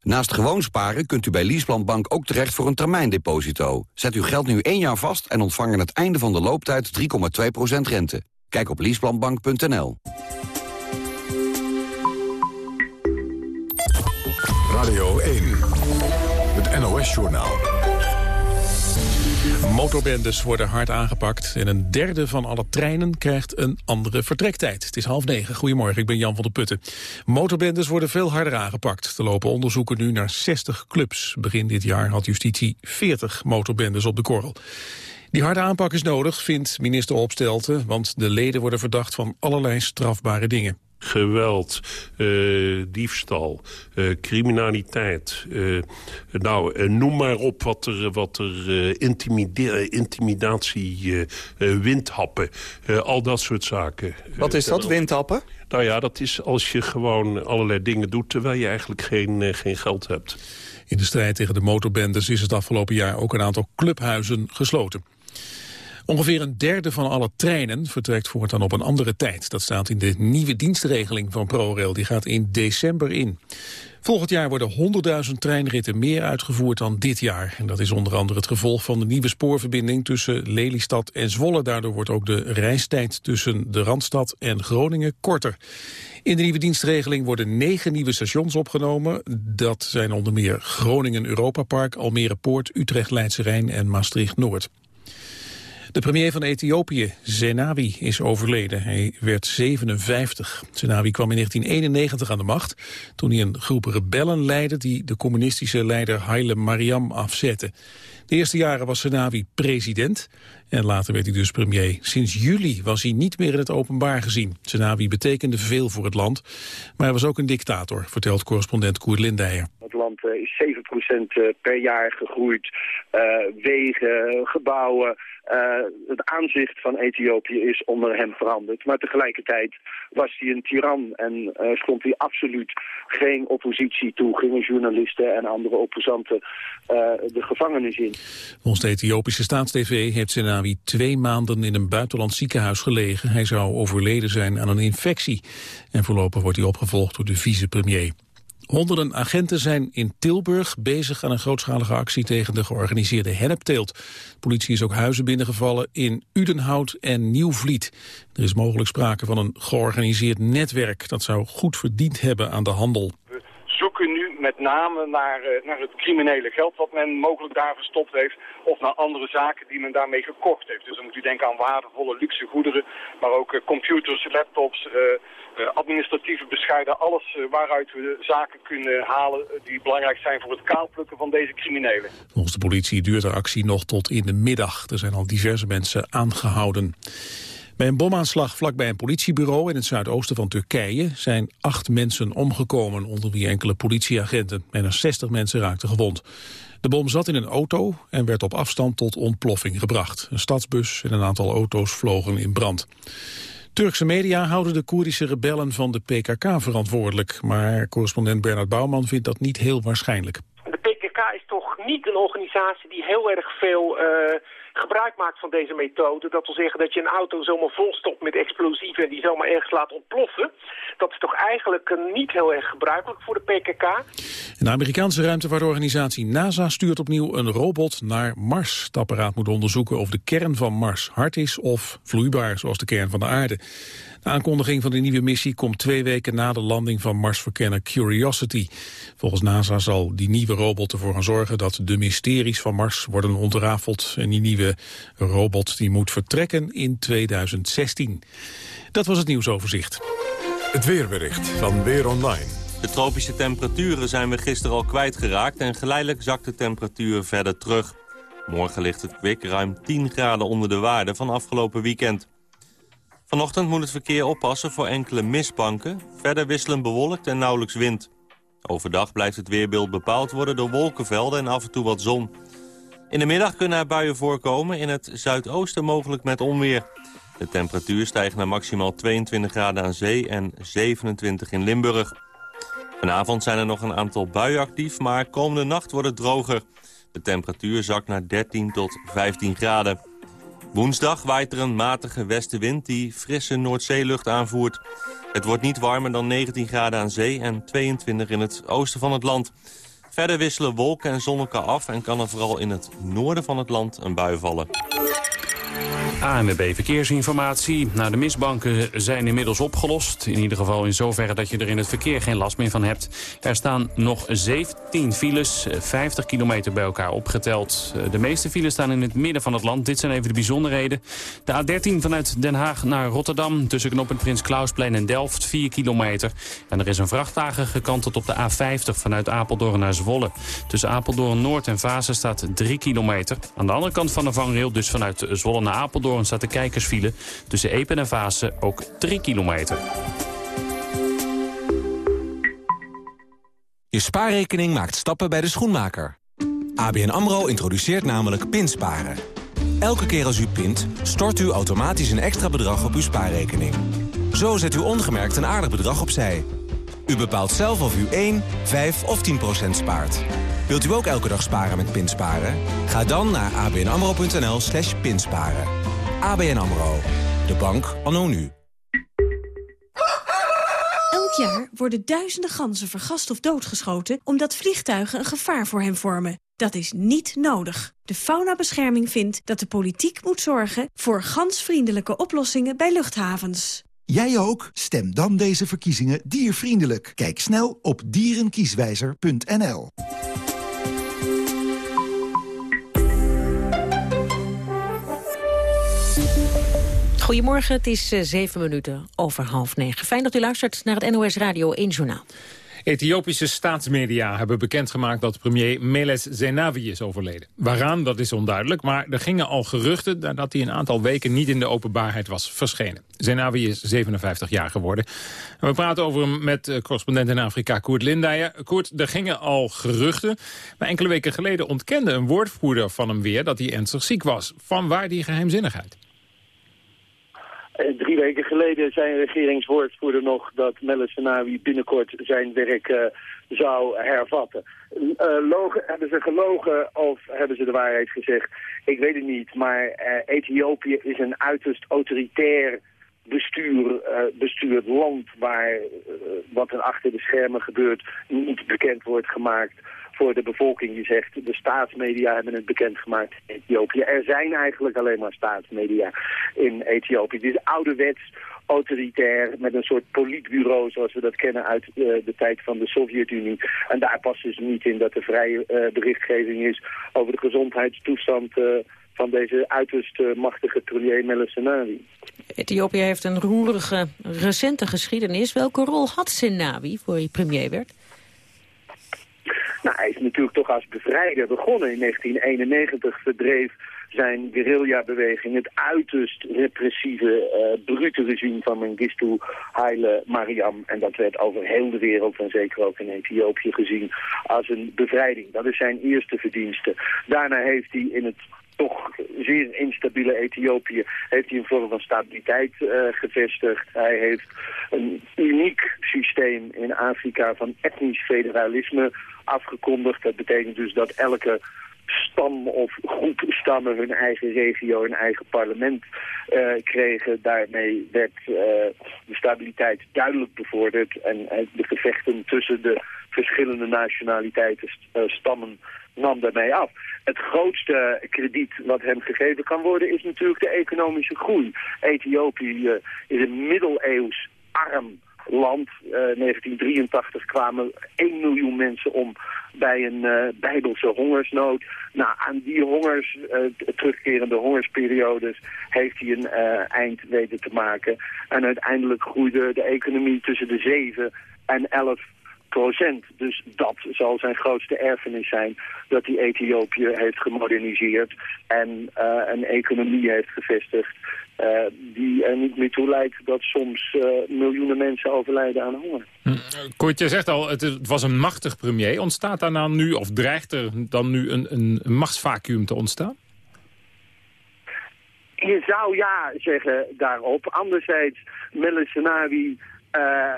Naast gewoon sparen kunt u bij Leaseplanbank ook terecht voor een termijndeposito. Zet uw geld nu één jaar vast en ontvang aan het einde van de looptijd 3,2% rente. Kijk op leaseplanbank.nl. Radio 1, het NOS-journaal. Motorbendes worden hard aangepakt en een derde van alle treinen krijgt een andere vertrektijd. Het is half negen. Goedemorgen, ik ben Jan van der Putten. Motorbendes worden veel harder aangepakt. Er lopen onderzoeken nu naar 60 clubs. Begin dit jaar had justitie 40 motorbendes op de korrel. Die harde aanpak is nodig, vindt minister Opstelten, want de leden worden verdacht van allerlei strafbare dingen geweld, uh, diefstal, uh, criminaliteit. Uh, nou, noem maar op wat er, wat er intimidatie, windhappen, al dat soort zaken. Wat is dat, windhappen? Nou ja, dat is als je gewoon allerlei dingen doet... terwijl je eigenlijk geen, geen geld hebt. In de strijd tegen de motorbendes is het afgelopen jaar ook een aantal clubhuizen gesloten. Ongeveer een derde van alle treinen vertrekt voortaan op een andere tijd. Dat staat in de nieuwe dienstregeling van ProRail. Die gaat in december in. Volgend jaar worden 100.000 treinritten meer uitgevoerd dan dit jaar. En dat is onder andere het gevolg van de nieuwe spoorverbinding tussen Lelystad en Zwolle. Daardoor wordt ook de reistijd tussen de Randstad en Groningen korter. In de nieuwe dienstregeling worden negen nieuwe stations opgenomen. Dat zijn onder meer Groningen Europa Park, Almere Poort, Utrecht Leidse Rijn en Maastricht Noord. De premier van Ethiopië, Zenawi, is overleden. Hij werd 57. Zenawi kwam in 1991 aan de macht... toen hij een groep rebellen leidde... die de communistische leider Haile Mariam afzette. De eerste jaren was Zenawi president en later werd hij dus premier. Sinds juli was hij niet meer in het openbaar gezien. Zenawi betekende veel voor het land, maar hij was ook een dictator, vertelt correspondent Koert Lindijer. Het land eh, is 7% per jaar gegroeid. Uh, wegen, gebouwen, het aanzicht van Ethiopië is onder hem veranderd. Maar tegelijkertijd was hij een tiran en stond hij absoluut geen oppositie toe. Gingen journalisten en andere opposanten de gevangenis in. Volgens de Ethiopische staatstv heeft Zenawi twee maanden in een buitenland ziekenhuis gelegen. Hij zou overleden zijn aan een infectie. En voorlopig wordt hij opgevolgd door de vicepremier. Honderden agenten zijn in Tilburg bezig aan een grootschalige actie tegen de georganiseerde hennepteelt. Politie is ook huizen binnengevallen in Udenhout en Nieuwvliet. Er is mogelijk sprake van een georganiseerd netwerk dat zou goed verdiend hebben aan de handel. Zoeken nu met name naar, uh, naar het criminele geld wat men mogelijk daar verstopt heeft of naar andere zaken die men daarmee gekocht heeft. Dus dan moet u denken aan waardevolle luxe goederen, maar ook uh, computers, laptops... Uh, administratieve bescheiden, alles waaruit we zaken kunnen halen die belangrijk zijn voor het kaalplukken van deze criminelen. Volgens de politie duurt de actie nog tot in de middag. Er zijn al diverse mensen aangehouden. Bij een bomaanslag vlakbij een politiebureau in het zuidoosten van Turkije zijn acht mensen omgekomen, onder wie enkele politieagenten. Bijna 60 mensen raakten gewond. De bom zat in een auto en werd op afstand tot ontploffing gebracht. Een stadsbus en een aantal auto's vlogen in brand. Turkse media houden de Koerdische rebellen van de PKK verantwoordelijk. Maar correspondent Bernard Bouwman vindt dat niet heel waarschijnlijk. De PKK is toch niet een organisatie die heel erg veel... Uh gebruik maakt van deze methode. Dat wil zeggen dat je een auto zomaar volstopt met explosieven en die zomaar ergens laat ontploffen. Dat is toch eigenlijk uh, niet heel erg gebruikelijk voor de PKK. De Amerikaanse ruimtevaartorganisatie NASA stuurt opnieuw een robot naar Mars. Het apparaat moet onderzoeken of de kern van Mars hard is of vloeibaar, zoals de kern van de aarde. De aankondiging van de nieuwe missie komt twee weken na de landing van Marsverkenner Curiosity. Volgens NASA zal die nieuwe robot ervoor gaan zorgen dat de mysteries van Mars worden ontrafeld. En die nieuwe robot die moet vertrekken in 2016. Dat was het nieuwsoverzicht. Het weerbericht van Weer Online. De tropische temperaturen zijn we gisteren al kwijtgeraakt... en geleidelijk zakt de temperatuur verder terug. Morgen ligt het kwik ruim 10 graden onder de waarde van afgelopen weekend. Vanochtend moet het verkeer oppassen voor enkele mistbanken. Verder wisselen bewolkt en nauwelijks wind. Overdag blijft het weerbeeld bepaald worden door wolkenvelden en af en toe wat zon. In de middag kunnen er buien voorkomen, in het zuidoosten mogelijk met onweer. De temperatuur stijgt naar maximaal 22 graden aan zee en 27 in Limburg. Vanavond zijn er nog een aantal buien actief, maar komende nacht wordt het droger. De temperatuur zakt naar 13 tot 15 graden. Woensdag waait er een matige westenwind die frisse Noordzeelucht aanvoert. Het wordt niet warmer dan 19 graden aan zee en 22 in het oosten van het land. Verder wisselen wolken en zon elkaar af en kan er vooral in het noorden van het land een bui vallen. ANWB Verkeersinformatie. Nou, de misbanken zijn inmiddels opgelost. In ieder geval in zoverre dat je er in het verkeer geen last meer van hebt. Er staan nog 17 files, 50 kilometer bij elkaar opgeteld. De meeste files staan in het midden van het land. Dit zijn even de bijzonderheden. De A13 vanuit Den Haag naar Rotterdam... tussen knooppunt Prins Klausplein en Delft, 4 kilometer. En er is een vrachtwagen gekanteld op de A50 vanuit Apeldoorn naar Zwolle. Tussen Apeldoorn Noord en Vazen staat 3 kilometer. Aan de andere kant van de vangrail, dus vanuit Zwolle naar Apeldoorn Apeldoorn staat de kijkersfile. Tussen Epen en Vaassen ook 3 kilometer. Je spaarrekening maakt stappen bij de schoenmaker. ABN AMRO introduceert namelijk pinsparen. Elke keer als u pint, stort u automatisch een extra bedrag op uw spaarrekening. Zo zet u ongemerkt een aardig bedrag opzij. U bepaalt zelf of u 1, 5 of 10 procent spaart. Wilt u ook elke dag sparen met pinsparen? Ga dan naar abnamro.nl slash pinsparen. ABN AMRO. De bank anno nu. Elk jaar worden duizenden ganzen vergast of doodgeschoten... omdat vliegtuigen een gevaar voor hen vormen. Dat is niet nodig. De faunabescherming vindt dat de politiek moet zorgen... voor gansvriendelijke oplossingen bij luchthavens. Jij ook? Stem dan deze verkiezingen diervriendelijk. Kijk snel op dierenkieswijzer.nl. Goedemorgen, het is uh, zeven minuten over half negen. Fijn dat u luistert naar het NOS Radio 1 Journaal. Ethiopische staatsmedia hebben bekendgemaakt dat premier Meles Zenawi is overleden. Waaraan, dat is onduidelijk, maar er gingen al geruchten nadat hij een aantal weken niet in de openbaarheid was verschenen. Zenawi is 57 jaar geworden. En we praten over hem met uh, correspondent in Afrika Koert Lindijen. Koert, er gingen al geruchten, maar enkele weken geleden ontkende een woordvoerder van hem weer dat hij ernstig ziek was. Van waar die geheimzinnigheid? Eh, drie weken geleden zei een regeringswoordvoerder nog dat Melle binnenkort zijn werk uh, zou hervatten. Uh, logen, hebben ze gelogen of hebben ze de waarheid gezegd? Ik weet het niet, maar Ethiopië is een uiterst autoritair bestuur, bestuurd land waar wat er achter de schermen gebeurt niet bekend wordt gemaakt voor de bevolking. Je zegt, de staatsmedia hebben het bekendgemaakt in Ethiopië. Er zijn eigenlijk alleen maar staatsmedia in Ethiopië. Het is ouderwets autoritair met een soort politbureau zoals we dat kennen uit uh, de tijd van de Sovjet-Unie. En daar past dus niet in dat er vrije uh, berichtgeving is over de gezondheidstoestand uh, van deze uiterst machtige premier Meles Zenawi. Ethiopië heeft een roerige recente geschiedenis. Welke rol had Zenawi voor hij premier werd? Nou, hij is natuurlijk toch als bevrijder begonnen. In 1991 verdreef zijn guerrilla-beweging het uiterst repressieve, uh, brute regime van Mengistu Haile Mariam. En dat werd over heel de wereld en zeker ook in Ethiopië gezien als een bevrijding. Dat is zijn eerste verdienste. Daarna heeft hij in het toch zeer instabiele Ethiopië heeft hij een vorm van stabiliteit uh, gevestigd. Hij heeft een uniek systeem in Afrika van etnisch federalisme afgekondigd. Dat betekent dus dat elke stam of groep stammen hun eigen regio, hun eigen parlement uh, kregen. Daarmee werd uh, de stabiliteit duidelijk bevorderd en de gevechten tussen de verschillende nationaliteiten, uh, stammen, nam daarmee af. Het grootste krediet wat hem gegeven kan worden is natuurlijk de economische groei. Ethiopië is een middeleeuws arm land. 1983 kwamen 1 miljoen mensen om bij een uh, bijbelse hongersnood. Nou, aan die hongers, uh, terugkerende hongersperiodes heeft hij een uh, eind weten te maken. En uiteindelijk groeide de economie tussen de 7 en 11 procent. Dus dat zal zijn grootste erfenis zijn dat hij Ethiopië heeft gemoderniseerd en een economie heeft gevestigd uh, die er niet meer toe leidt dat soms uh, miljoenen mensen overlijden aan honger. Hm. Kort, je zegt al, het, was een machtig premier. Ontstaat daar nou nu, of dreigt er dan nu een, een, machtsvacuum te ontstaan? Je zou ja zeggen daarop. Anderzijds, Meles Zenawi uh,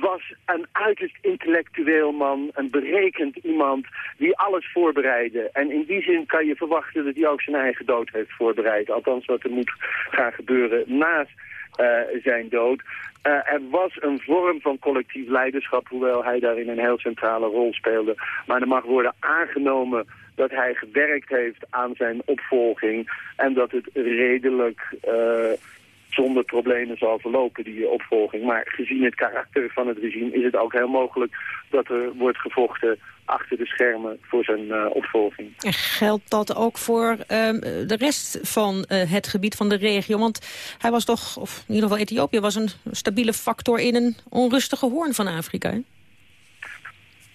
was een uiterst intellectueel man, een berekend iemand die alles voorbereidde. En in die zin kan je verwachten dat hij ook zijn eigen dood heeft voorbereid. Althans wat er moet gaan gebeuren naast uh, zijn dood. Uh, er was een vorm van collectief leiderschap, hoewel hij daarin een heel centrale rol speelde. Maar er mag worden aangenomen dat hij gewerkt heeft aan zijn opvolging en dat het redelijk... Uh, zonder problemen zal verlopen, die opvolging. Maar gezien het karakter van het regime is het ook heel mogelijk dat er wordt gevochten achter de schermen voor zijn uh, opvolging. En geldt dat ook voor uh, de rest van uh, het gebied van de regio? Want hij was toch, of in ieder geval Ethiopië, was een stabiele factor in een onrustige hoorn van Afrika. Hè?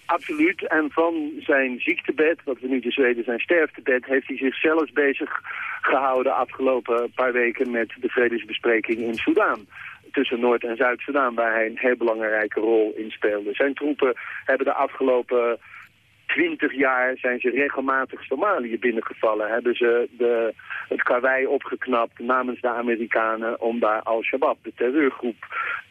Absoluut. En van zijn ziektebed, wat we nu dus weten zijn sterftebed, heeft hij zich zelfs bezig gehouden afgelopen paar weken met de vredesbespreking in Soudaan tussen Noord- en Zuid-Soedan, waar hij een heel belangrijke rol in speelde. Zijn troepen hebben de afgelopen twintig jaar zijn ze regelmatig Somalië binnengevallen. Hebben ze de, het karwei opgeknapt namens de Amerikanen om daar Al-Shabaab, de terreurgroep,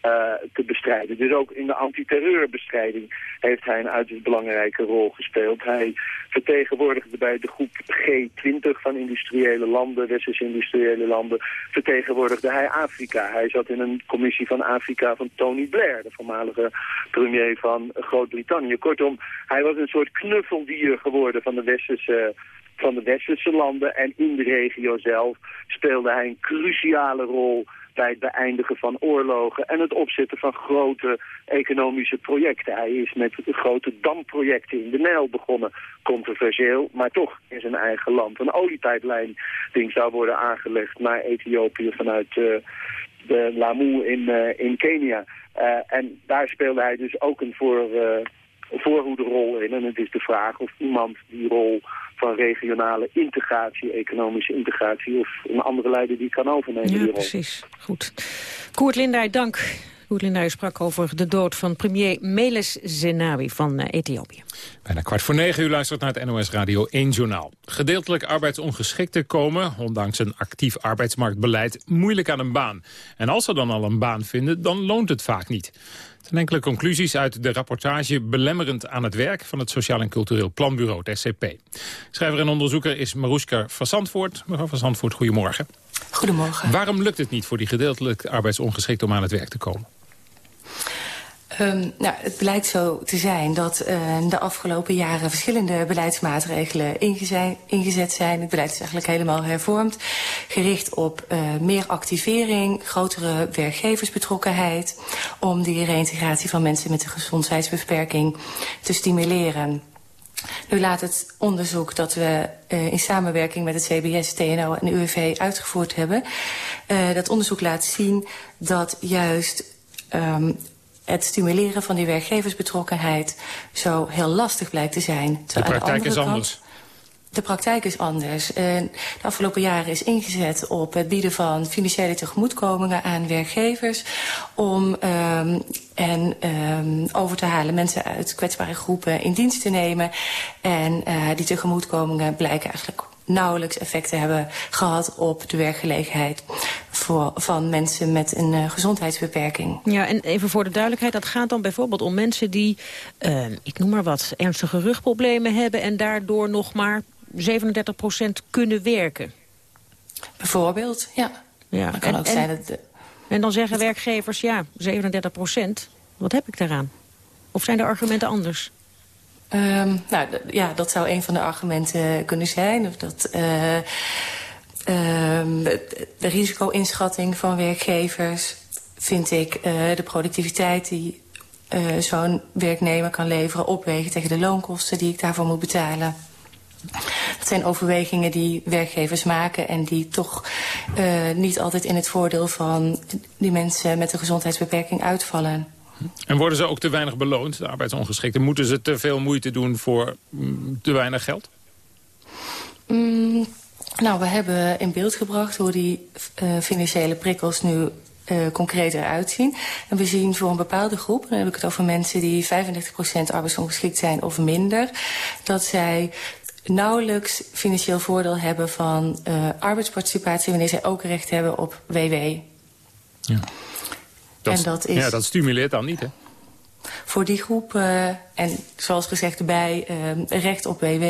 uh, te bestrijden. Dus ook in de antiterreurbestrijding heeft hij een uiterst belangrijke rol gespeeld. Hij vertegenwoordigde bij de groep G20 van industriële landen, westerse industriële landen, vertegenwoordigde hij Afrika. Hij zat in een commissie van Afrika van Tony Blair, de voormalige premier van Groot-Brittannië. Kortom, hij was een soort knuffeldier geworden van de westerse van de westerse landen en in de regio zelf speelde hij een cruciale rol bij het beëindigen van oorlogen en het opzetten van grote economische projecten. Hij is met grote damprojecten in de Nijl begonnen. Controversieel, maar toch in zijn eigen land. Een oliepijplijn ding zou worden aangelegd naar Ethiopië vanuit uh, de Lamu in, uh, in Kenia. Uh, en daar speelde hij dus ook een voor, voorhoederrol in. En het is de vraag of iemand die rol van regionale integratie, economische integratie... of een andere leider die kan overnemen. Ja, precies. Goed. Koert Lindaar, dank. Koert Lindaar sprak over de dood van premier Meles Zenawi van uh, Ethiopië. Bijna kwart voor negen u luistert naar het NOS Radio 1 Journaal. Gedeeltelijk arbeidsongeschikten komen, ondanks een actief arbeidsmarktbeleid, moeilijk aan een baan. En als ze dan al een baan vinden, dan loont het vaak niet. Zijn enkele conclusies uit de rapportage Belemmerend aan het werk van het Sociaal en Cultureel Planbureau, het SCP. Schrijver en onderzoeker is Maroeska van Zandvoort. Mevrouw van Zandvoort, goedemorgen. Goedemorgen. Waarom lukt het niet voor die gedeeltelijk arbeidsongeschikt om aan het werk te komen? Um, nou, het blijkt zo te zijn dat uh, de afgelopen jaren verschillende beleidsmaatregelen ingezet zijn. Het beleid is eigenlijk helemaal hervormd. Gericht op uh, meer activering, grotere werkgeversbetrokkenheid... om die reintegratie van mensen met een gezondheidsbeperking te stimuleren. Nu laat het onderzoek dat we uh, in samenwerking met het CBS, TNO en UWV uitgevoerd hebben... Uh, dat onderzoek laat zien dat juist... Um, het stimuleren van die werkgeversbetrokkenheid zo heel lastig blijkt te zijn. De praktijk de is kant, anders. De praktijk is anders. Uh, de afgelopen jaren is ingezet op het bieden van financiële tegemoetkomingen aan werkgevers... om um, en um, over te halen mensen uit kwetsbare groepen in dienst te nemen. En uh, die tegemoetkomingen blijken eigenlijk nauwelijks effecten hebben gehad op de werkgelegenheid voor, van mensen met een uh, gezondheidsbeperking. Ja, en even voor de duidelijkheid, dat gaat dan bijvoorbeeld om mensen die, uh, ik noem maar wat, ernstige rugproblemen hebben en daardoor nog maar 37% kunnen werken. Bijvoorbeeld, ja. ja. Dat kan en, ook zijn dat... De... En dan zeggen werkgevers, ja, 37% wat heb ik daaraan? Of zijn de argumenten anders? Um, nou, ja, dat zou een van de argumenten kunnen zijn. Of dat uh, de, risico-inschatting van werkgevers vind ik uh, de productiviteit die uh, zo'n werknemer kan leveren opwegen tegen de loonkosten die ik daarvoor moet betalen. Dat zijn overwegingen die werkgevers maken en die toch niet altijd in het voordeel van die mensen met een gezondheidsbeperking uitvallen. En worden ze ook te weinig beloond, de arbeidsongeschikten? Moeten ze te veel moeite doen voor mm, te weinig geld? Mm, nou, we hebben in beeld gebracht hoe die uh, financiële prikkels nu uh, concreet eruit zien. En we zien voor een bepaalde groep, dan heb ik het over mensen die 35% arbeidsongeschikt zijn of minder, dat zij nauwelijks financieel voordeel hebben van uh, arbeidsparticipatie wanneer zij ook recht hebben op WW. Ja. Dat, en dat, is, ja, dat stimuleert dan niet, hè? Voor die groep, uh, en zoals gezegd erbij, uh, recht op WW,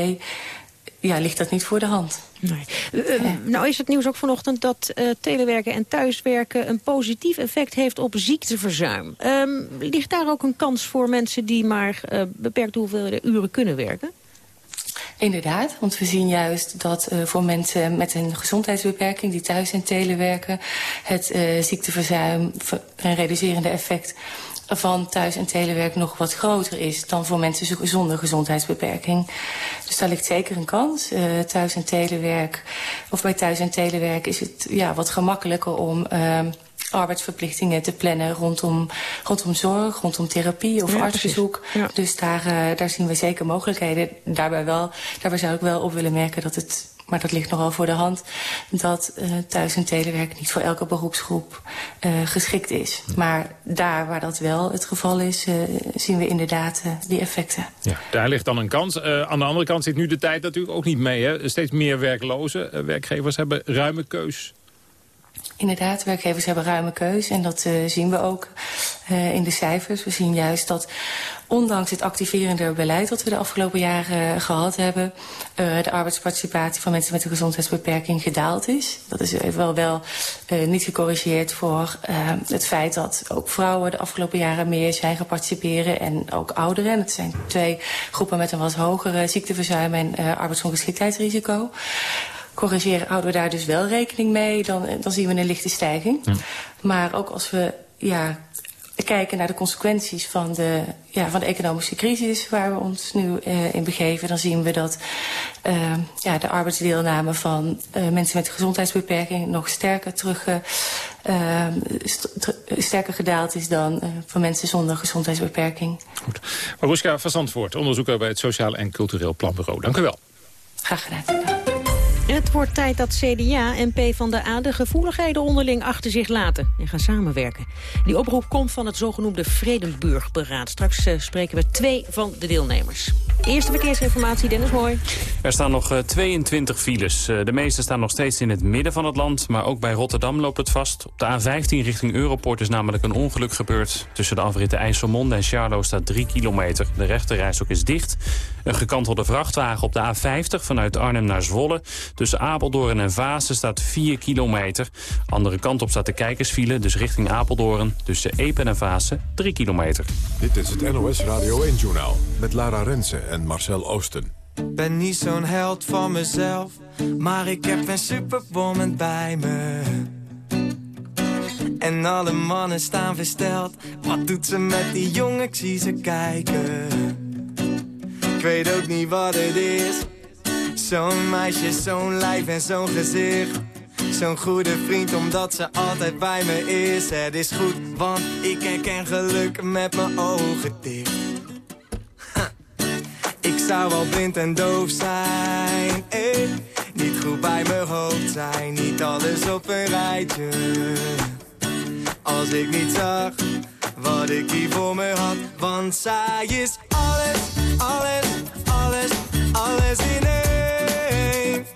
ja, ligt dat niet voor de hand. Nee. Uh, nou is het nieuws ook vanochtend dat uh, telewerken en thuiswerken... een positief effect heeft op ziekteverzuim. Um, ligt daar ook een kans voor mensen die maar uh, beperkte hoeveelheden uren kunnen werken? Inderdaad, want we zien juist dat uh, voor mensen met een gezondheidsbeperking... die thuis en telewerken, het uh, ziekteverzuim een reducerende effect van thuis- en telewerk nog wat groter is... dan voor mensen zonder gezondheidsbeperking. Dus daar ligt zeker een kans. Uh, thuis- en telewerk, of bij thuis- en telewerk is het ja, wat gemakkelijker om... Arbeidsverplichtingen te plannen rondom, rondom zorg, rondom therapie of ja, artsbezoek. Ja. Dus daar, uh, daar zien we zeker mogelijkheden. Daarbij, wel, daarbij zou ik wel op willen merken dat het maar dat ligt nogal voor de hand... dat uh, thuis- en telewerk niet voor elke beroepsgroep uh, geschikt is. Maar daar waar dat wel het geval is, uh, zien we inderdaad die effecten. Ja, daar ligt dan een kans. aan de andere kant zit nu de tijd natuurlijk ook niet mee. Hè? Steeds meer werklozen. werkgevers hebben ruime keus Inderdaad, werkgevers hebben ruime keus en dat uh, zien we ook uh, in de cijfers. We zien juist dat ondanks het activerende beleid dat we de afgelopen jaren uh, gehad hebben... de arbeidsparticipatie van mensen met een gezondheidsbeperking gedaald is. Dat is wel, wel niet gecorrigeerd voor het feit dat ook vrouwen de afgelopen jaren meer zijn gaan participeren en ook ouderen. En het zijn twee groepen met een wat hogere ziekteverzuim en arbeidsongeschiktheidsrisico corrigeren, houden we daar dus wel rekening mee, dan, dan zien we een lichte stijging. Ja. Maar ook als we ja, kijken naar de consequenties van de, ja, van de economische crisis waar we ons nu uh, in begeven, dan zien we dat uh, ja, de arbeidsdeelname van mensen met gezondheidsbeperking nog sterker terug st sterker gedaald is dan van mensen zonder gezondheidsbeperking. Goed. Maruska van Zandvoort, onderzoeker bij het Sociaal en Cultureel Planbureau. Dank u wel. Graag gedaan. Het wordt tijd dat CDA en PvdA de gevoeligheden onderling achter zich laten en gaan samenwerken. Die oproep komt van het zogenoemde Vredenburgberaad. Straks uh, spreken we twee van de deelnemers. Eerste verkeersinformatie, Dennis Mooi. Er staan nog uh, 22 files. Uh, de meeste staan nog steeds in het midden van het land, maar ook bij Rotterdam loopt het vast. Op de A15 richting Europort is namelijk een ongeluk gebeurd. Tussen de afritten IJsselmonde en Charlo staat 3 kilometer. De rechterrijstok is dicht. Een gekantelde vrachtwagen op de A50 vanuit Arnhem naar Zwolle. Tussen Apeldoorn en Vaassen staat 4 kilometer. Andere kant op staat de kijkersfile, dus richting Apeldoorn. Tussen Epen en Vaassen 3 kilometer. Dit is het NOS Radio 1-journaal met Lara Rensen en Marcel Oosten. Ben niet zo'n held van mezelf, maar ik heb een superwoman bij me. En alle mannen staan versteld, wat doet ze met die jongen, ik zie ze kijken. Weet ook niet wat het is. Zo'n meisje, zo'n lijf en zo'n gezicht. Zo'n goede vriend omdat ze altijd bij me is. Het is goed, want ik herken geluk met mijn ogen dicht. [LAUGHS] Ik zou wel blind en doof zijn. Eh. Niet goed bij mijn hoofd zijn. Niet alles op een rijtje. Als ik niet zag wat ik hier voor me had. Want zij is alles, alles, alles, alles in één.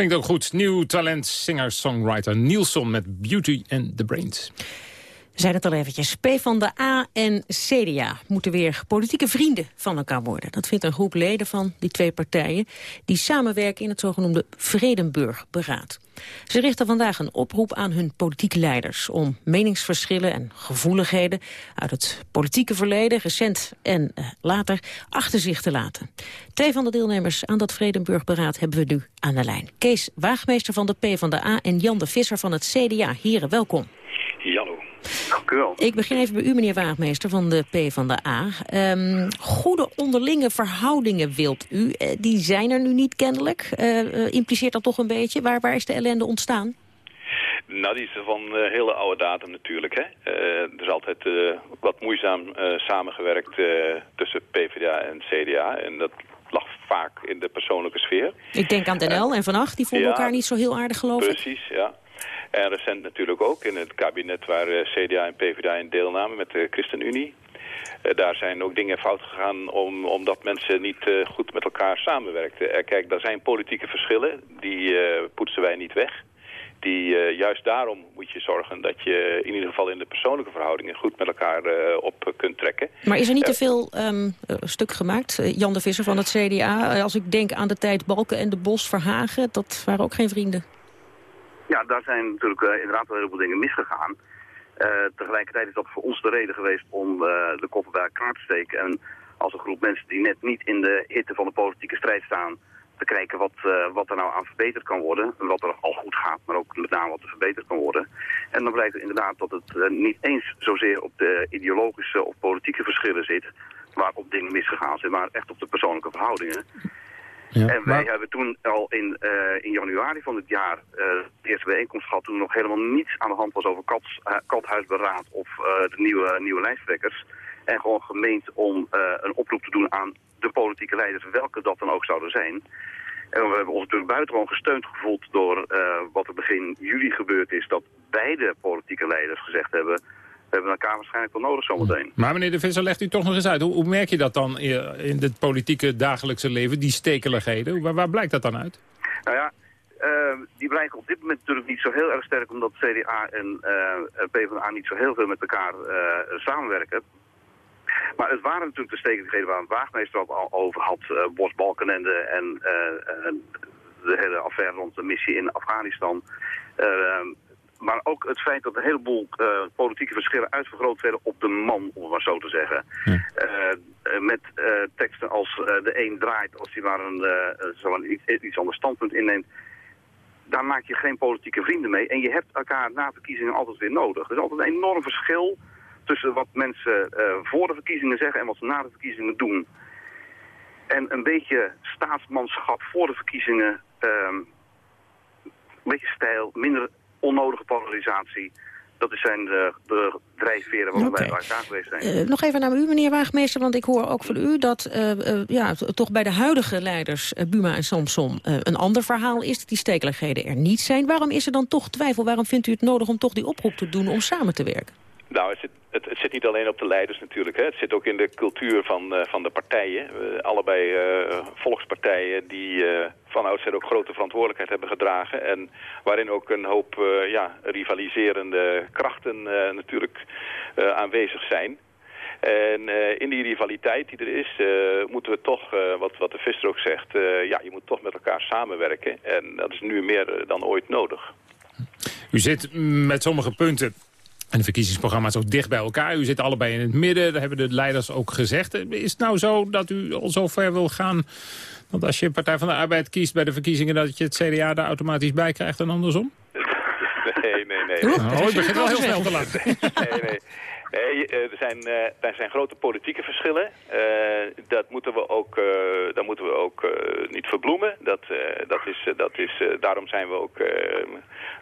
Klinkt ook goed. Nieuw talent, singer-songwriter Nielsen met Beauty and the Brains. Zeiden het al eventjes. P van de A en CDA moeten weer politieke vrienden van elkaar worden. Dat vindt een groep leden van die twee partijen... die samenwerken in het zogenoemde Vredenburg-beraad. Ze richten vandaag een oproep aan hun politieke leiders... om meningsverschillen en gevoeligheden uit het politieke verleden... recent en eh, later achter zich te laten. Twee van de deelnemers aan dat Vredenburg-beraad hebben we nu aan de lijn. Kees Waagmeester van de P van de A en Jan de Visser van het CDA. Heren, welkom. Dank u wel. Ik begin even bij u, meneer Waagmeester van de P van de A. Ehm, goede onderlinge verhoudingen wilt u. Eh, die zijn er nu niet kennelijk. Eh, eh, impliceert dat toch een beetje? Waar, waar is de ellende ontstaan? Nou, die is van eh, hele oude datum natuurlijk. Hè? Er is altijd wat moeizaam samengewerkt tussen PvdA en CDA. En dat lag vaak in de persoonlijke sfeer. Ik denk aan Den L en Van Acht. Die vonden Ja, elkaar niet zo heel aardig, geloof ik. Precies, ja. En recent natuurlijk ook in het kabinet waar eh, CDA en PvdA in deelnamen met de ChristenUnie. Eh, daar zijn ook dingen fout gegaan om, omdat mensen niet eh, goed met elkaar samenwerkten. Kijk, daar zijn politieke verschillen, die poetsen wij niet weg. Die, juist daarom moet je zorgen dat je in ieder geval in de persoonlijke verhoudingen goed met elkaar op kunt trekken. Maar is er niet te veel ehm, eh, stuk gemaakt? Jan de Visser van het CDA. Als ik denk aan de tijd Balken en de Bos Verhagen. Dat waren ook geen vrienden. Ja, daar zijn natuurlijk eh, inderdaad wel heel veel dingen misgegaan. Eh, tegelijkertijd is dat voor ons de reden geweest om eh, de koppen bij elkaar te steken. En als een groep mensen die net niet in de hitte van de politieke strijd staan... te kijken wat, wat er nou aan verbeterd kan worden. En wat er al goed gaat, maar ook met name wat er verbeterd kan worden. En dan blijkt inderdaad dat het niet eens zozeer op de ideologische of politieke verschillen zit... waarop dingen misgegaan zijn, maar echt op de persoonlijke verhoudingen. En wij hebben toen al in, eh, in januari van dit jaar eh, de eerste bijeenkomst gehad... toen nog helemaal niets aan de hand was over Kats, eh, Kathuisberaad of de nieuwe, nieuwe lijsttrekkers. En gewoon gemeend om een oproep te doen aan de politieke leiders, welke dat dan ook zouden zijn. En we hebben ons natuurlijk buitengewoon gesteund gevoeld door wat er begin juli gebeurd is... dat beide politieke leiders gezegd hebben... we hebben elkaar waarschijnlijk wel nodig zometeen. Maar meneer De Visser, legt u toch nog eens uit. Hoe, hoe merk je dat dan in in het politieke dagelijkse leven, die stekeligheden? Waar, waar blijkt dat dan uit? Nou ja, eh, die blijken op dit moment natuurlijk niet zo heel erg sterk... omdat CDA en eh PvdA niet zo heel veel met elkaar eh, samenwerken. Maar het waren natuurlijk de stekeligheden waar Waagmeester ook al over had. eh Bos Balkenende en eh, en de hele affaire rond de missie in Afghanistan. Maar ook het feit dat een heleboel eh, politieke verschillen uitvergroot werden op de man, om het maar zo te zeggen. Eh, eh, met teksten als de een draait als hij maar een, een iets, iets ander standpunt inneemt. Daar maak je geen politieke vrienden mee. En je hebt elkaar na verkiezingen altijd weer nodig. Er is altijd een enorm verschil tussen wat mensen voor de verkiezingen zeggen en wat ze na de verkiezingen doen. En een beetje staatsmanschap voor de verkiezingen. ehm, een beetje stijl, minder onnodige polarisatie. Dat zijn de, de drijfveren waarom wij Oké. bij elkaar geweest zijn. Eh, nog even naar u, meneer Waagmeester, want ik hoor ook van u... dat eh, eh, ja, toch bij de huidige leiders, eh, Buma en Samson, eh, een ander verhaal is... dat die stekeligheden er niet zijn. Waarom is er dan toch twijfel? Waarom vindt u het nodig om toch die oproep te doen om samen te werken? Nou, het zit, het, zit niet alleen op de leiders natuurlijk. Hè. Het zit ook in de cultuur van, eh, van de partijen. Allebei eh, volkspartijen die eh, van oudsher ook grote verantwoordelijkheid hebben gedragen. En waarin ook een hoop ja, rivaliserende krachten natuurlijk aanwezig zijn. En in die rivaliteit die er is, moeten we toch, wat, wat de visser ook zegt, ja, je moet toch met elkaar samenwerken. En dat is nu meer dan ooit nodig. U zit met sommige punten en de verkiezingsprogramma's ook dicht bij elkaar. U zit allebei in het midden, dat hebben de leiders ook gezegd. Is het nou zo dat u al zo ver wil gaan... dat als je Partij van de Arbeid kiest bij de verkiezingen... dat je het CDA daar automatisch bij krijgt en andersom? [LAUGHS] Nee, nee, nee. Oh, ik begin wel heel snel te lachen. [LAUGHS] nee, nee. Nee, eh, er, zijn, eh, er zijn grote politieke verschillen. Eh, dat moeten we ook, dat moeten we ook niet verbloemen. Dat, dat is, dat is, daarom, zijn we ook,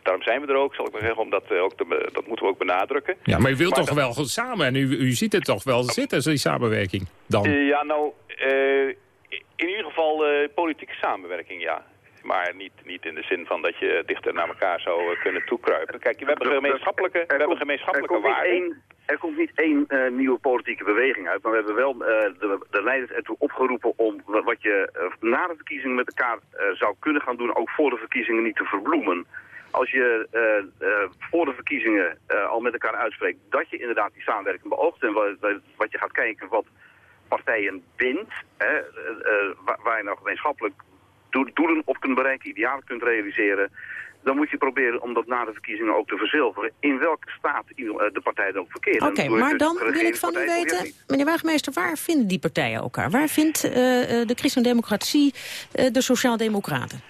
daarom zijn we er ook, zal ik maar zeggen. Omdat, ook te- dat moeten we ook benadrukken. Ja, maar u wilt toch dat- wel goed samen en u, u ziet het toch wel zitten, die samenwerking dan? Ja, nou, in ieder geval politieke samenwerking, ja. Maar niet, niet in de zin van dat je dichter naar elkaar zou eh, kunnen toekruipen. Kijk, we hebben gemeenschappelijke, we hebben gemeenschappelijke waarden. één, er komt niet één eh, nieuwe politieke beweging uit, maar we hebben wel eh, de, de leiders ertoe opgeroepen om wa- wat je na de verkiezingen met elkaar zou kunnen gaan doen, ook voor de verkiezingen niet te verbloemen. Als je voor de verkiezingen al met elkaar uitspreekt dat je inderdaad die samenwerking beoogt en wat, wat- je gaat kijken wat partijen bindt, hè, waar, waar je nou gemeenschappelijk doelen op kunt bereiken, idealen kunt realiseren, dan moet je proberen om dat na de verkiezingen ook te verzilveren. In welke staat eh, de partij dan ook verkeert. Oké, maar dan wil ik van u weten, meneer Waagmeester, waar vinden die partijen elkaar? Waar vindt eh, eh, de Christendemocratie eh, de Sociaaldemocraten?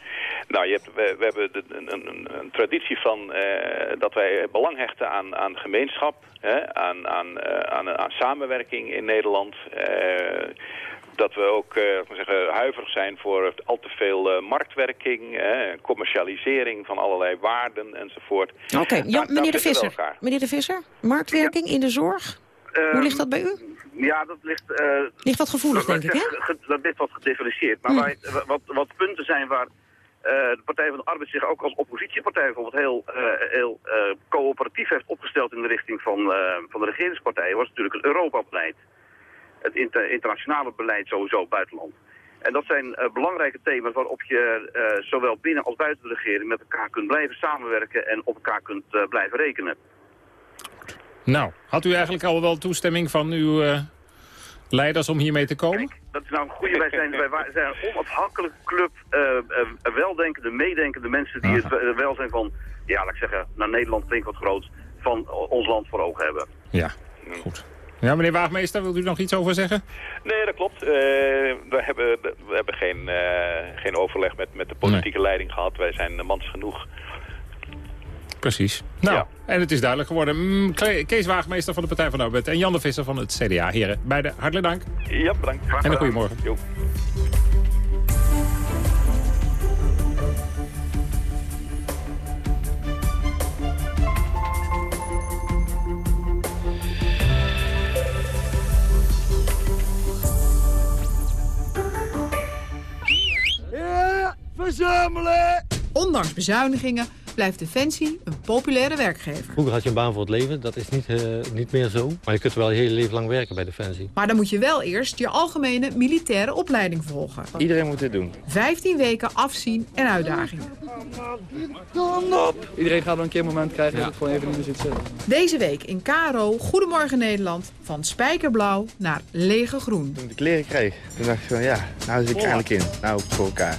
Nou, je hebt, we, we hebben de- een, een, een, traditie van eh, dat wij belang hechten aan, aan gemeenschap, hè, aan, aan, eh, aan, aan samenwerking in Nederland. Eh, dat we ook eh, maar zeggen, huiverig zijn voor al te veel eh, marktwerking, eh, commercialisering van allerlei waarden enzovoort. Oké, Jan, daar meneer de Visser. Meneer de Visser, marktwerking in de zorg? Hoe ligt dat bij u? Ja, dat ligt... eh, Ligt wat gevoelig, dat- denk ik, hè? dat- ge- Dat ligt wat gedifferentieerd. Maar Hmm. wij, wat, wat punten zijn waar eh, de Partij van de Arbeid zich ook als oppositiepartij bijvoorbeeld heel, eh, heel eh, coöperatief heeft opgesteld in de richting van, eh, van de regeringspartijen, was natuurlijk het Europa-beleid. Het inter- internationale beleid sowieso buitenland. En dat zijn eh, belangrijke thema's waarop je eh, zowel binnen als buiten de regering met elkaar kunt blijven samenwerken en op elkaar kunt eh, blijven rekenen. Nou, had u eigenlijk al wel toestemming van uw leiders om hiermee te komen? Dat is nou een goede. Wij zijn, wij zijn een onafhankelijke club, weldenkende, meedenkende mensen die het welzijn van, ja, laat ik zeggen, naar Nederland klinkt wat groot, van ons land voor ogen hebben. Ja, goed. Ja, meneer Waagmeester, wilt u nog iets over zeggen? Nee, dat klopt. Eh, we hebben, we hebben geen, eh, geen overleg met, met de politieke leiding gehad. Wij zijn mans genoeg. Precies. Nou, en het is duidelijk geworden. Mm, Kees Waagmeester van de Partij van de Arbeid en Jan de Visser van het CDA. Heren, beide hartelijk dank. Ja, bedankt. En een goedemorgen. Ja, verzamelen! Ondanks bezuinigingen blijft Defensie een populaire werkgever. Vroeger had je een baan voor het leven, dat is niet, eh, niet meer zo. Maar je kunt wel je hele leven lang werken bij Defensie. Maar dan moet je wel eerst je algemene militaire opleiding volgen. Iedereen moet dit doen. 15 weken afzien en uitdagingen. Iedereen gaat wel een keer een moment krijgen dat het gewoon even niet meer zit zitten. Deze week in KRO Goedemorgen Nederland van spijkerblauw naar lege groen. Toen ik de kleren kreeg, toen dacht ik van ja, nou zit ik er eindelijk in. Nou, voor elkaar.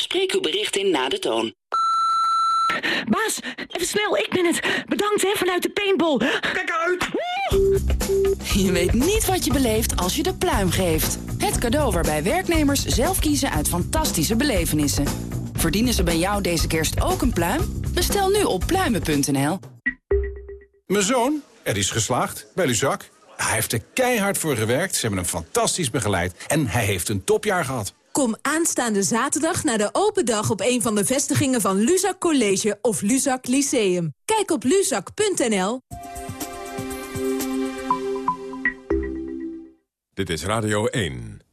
Spreek uw bericht in na de toon. Baas, even snel, ik ben het. Bedankt hè, vanuit de paintball. Kijk uit! Je weet niet wat je beleeft als je de pluim geeft. Het cadeau waarbij werknemers zelf kiezen uit fantastische belevenissen. Verdienen ze bij jou deze kerst ook een pluim? Bestel nu op pluimen.nl. Mijn zoon, er is geslaagd bij Luzak. Hij heeft er keihard voor gewerkt, ze hebben hem fantastisch begeleid... en hij heeft een topjaar gehad. Kom aanstaande zaterdag naar de open dag op een van de vestigingen van Luzak College of Luzak Lyceum. Kijk op luzak.nl. Dit is Radio 1.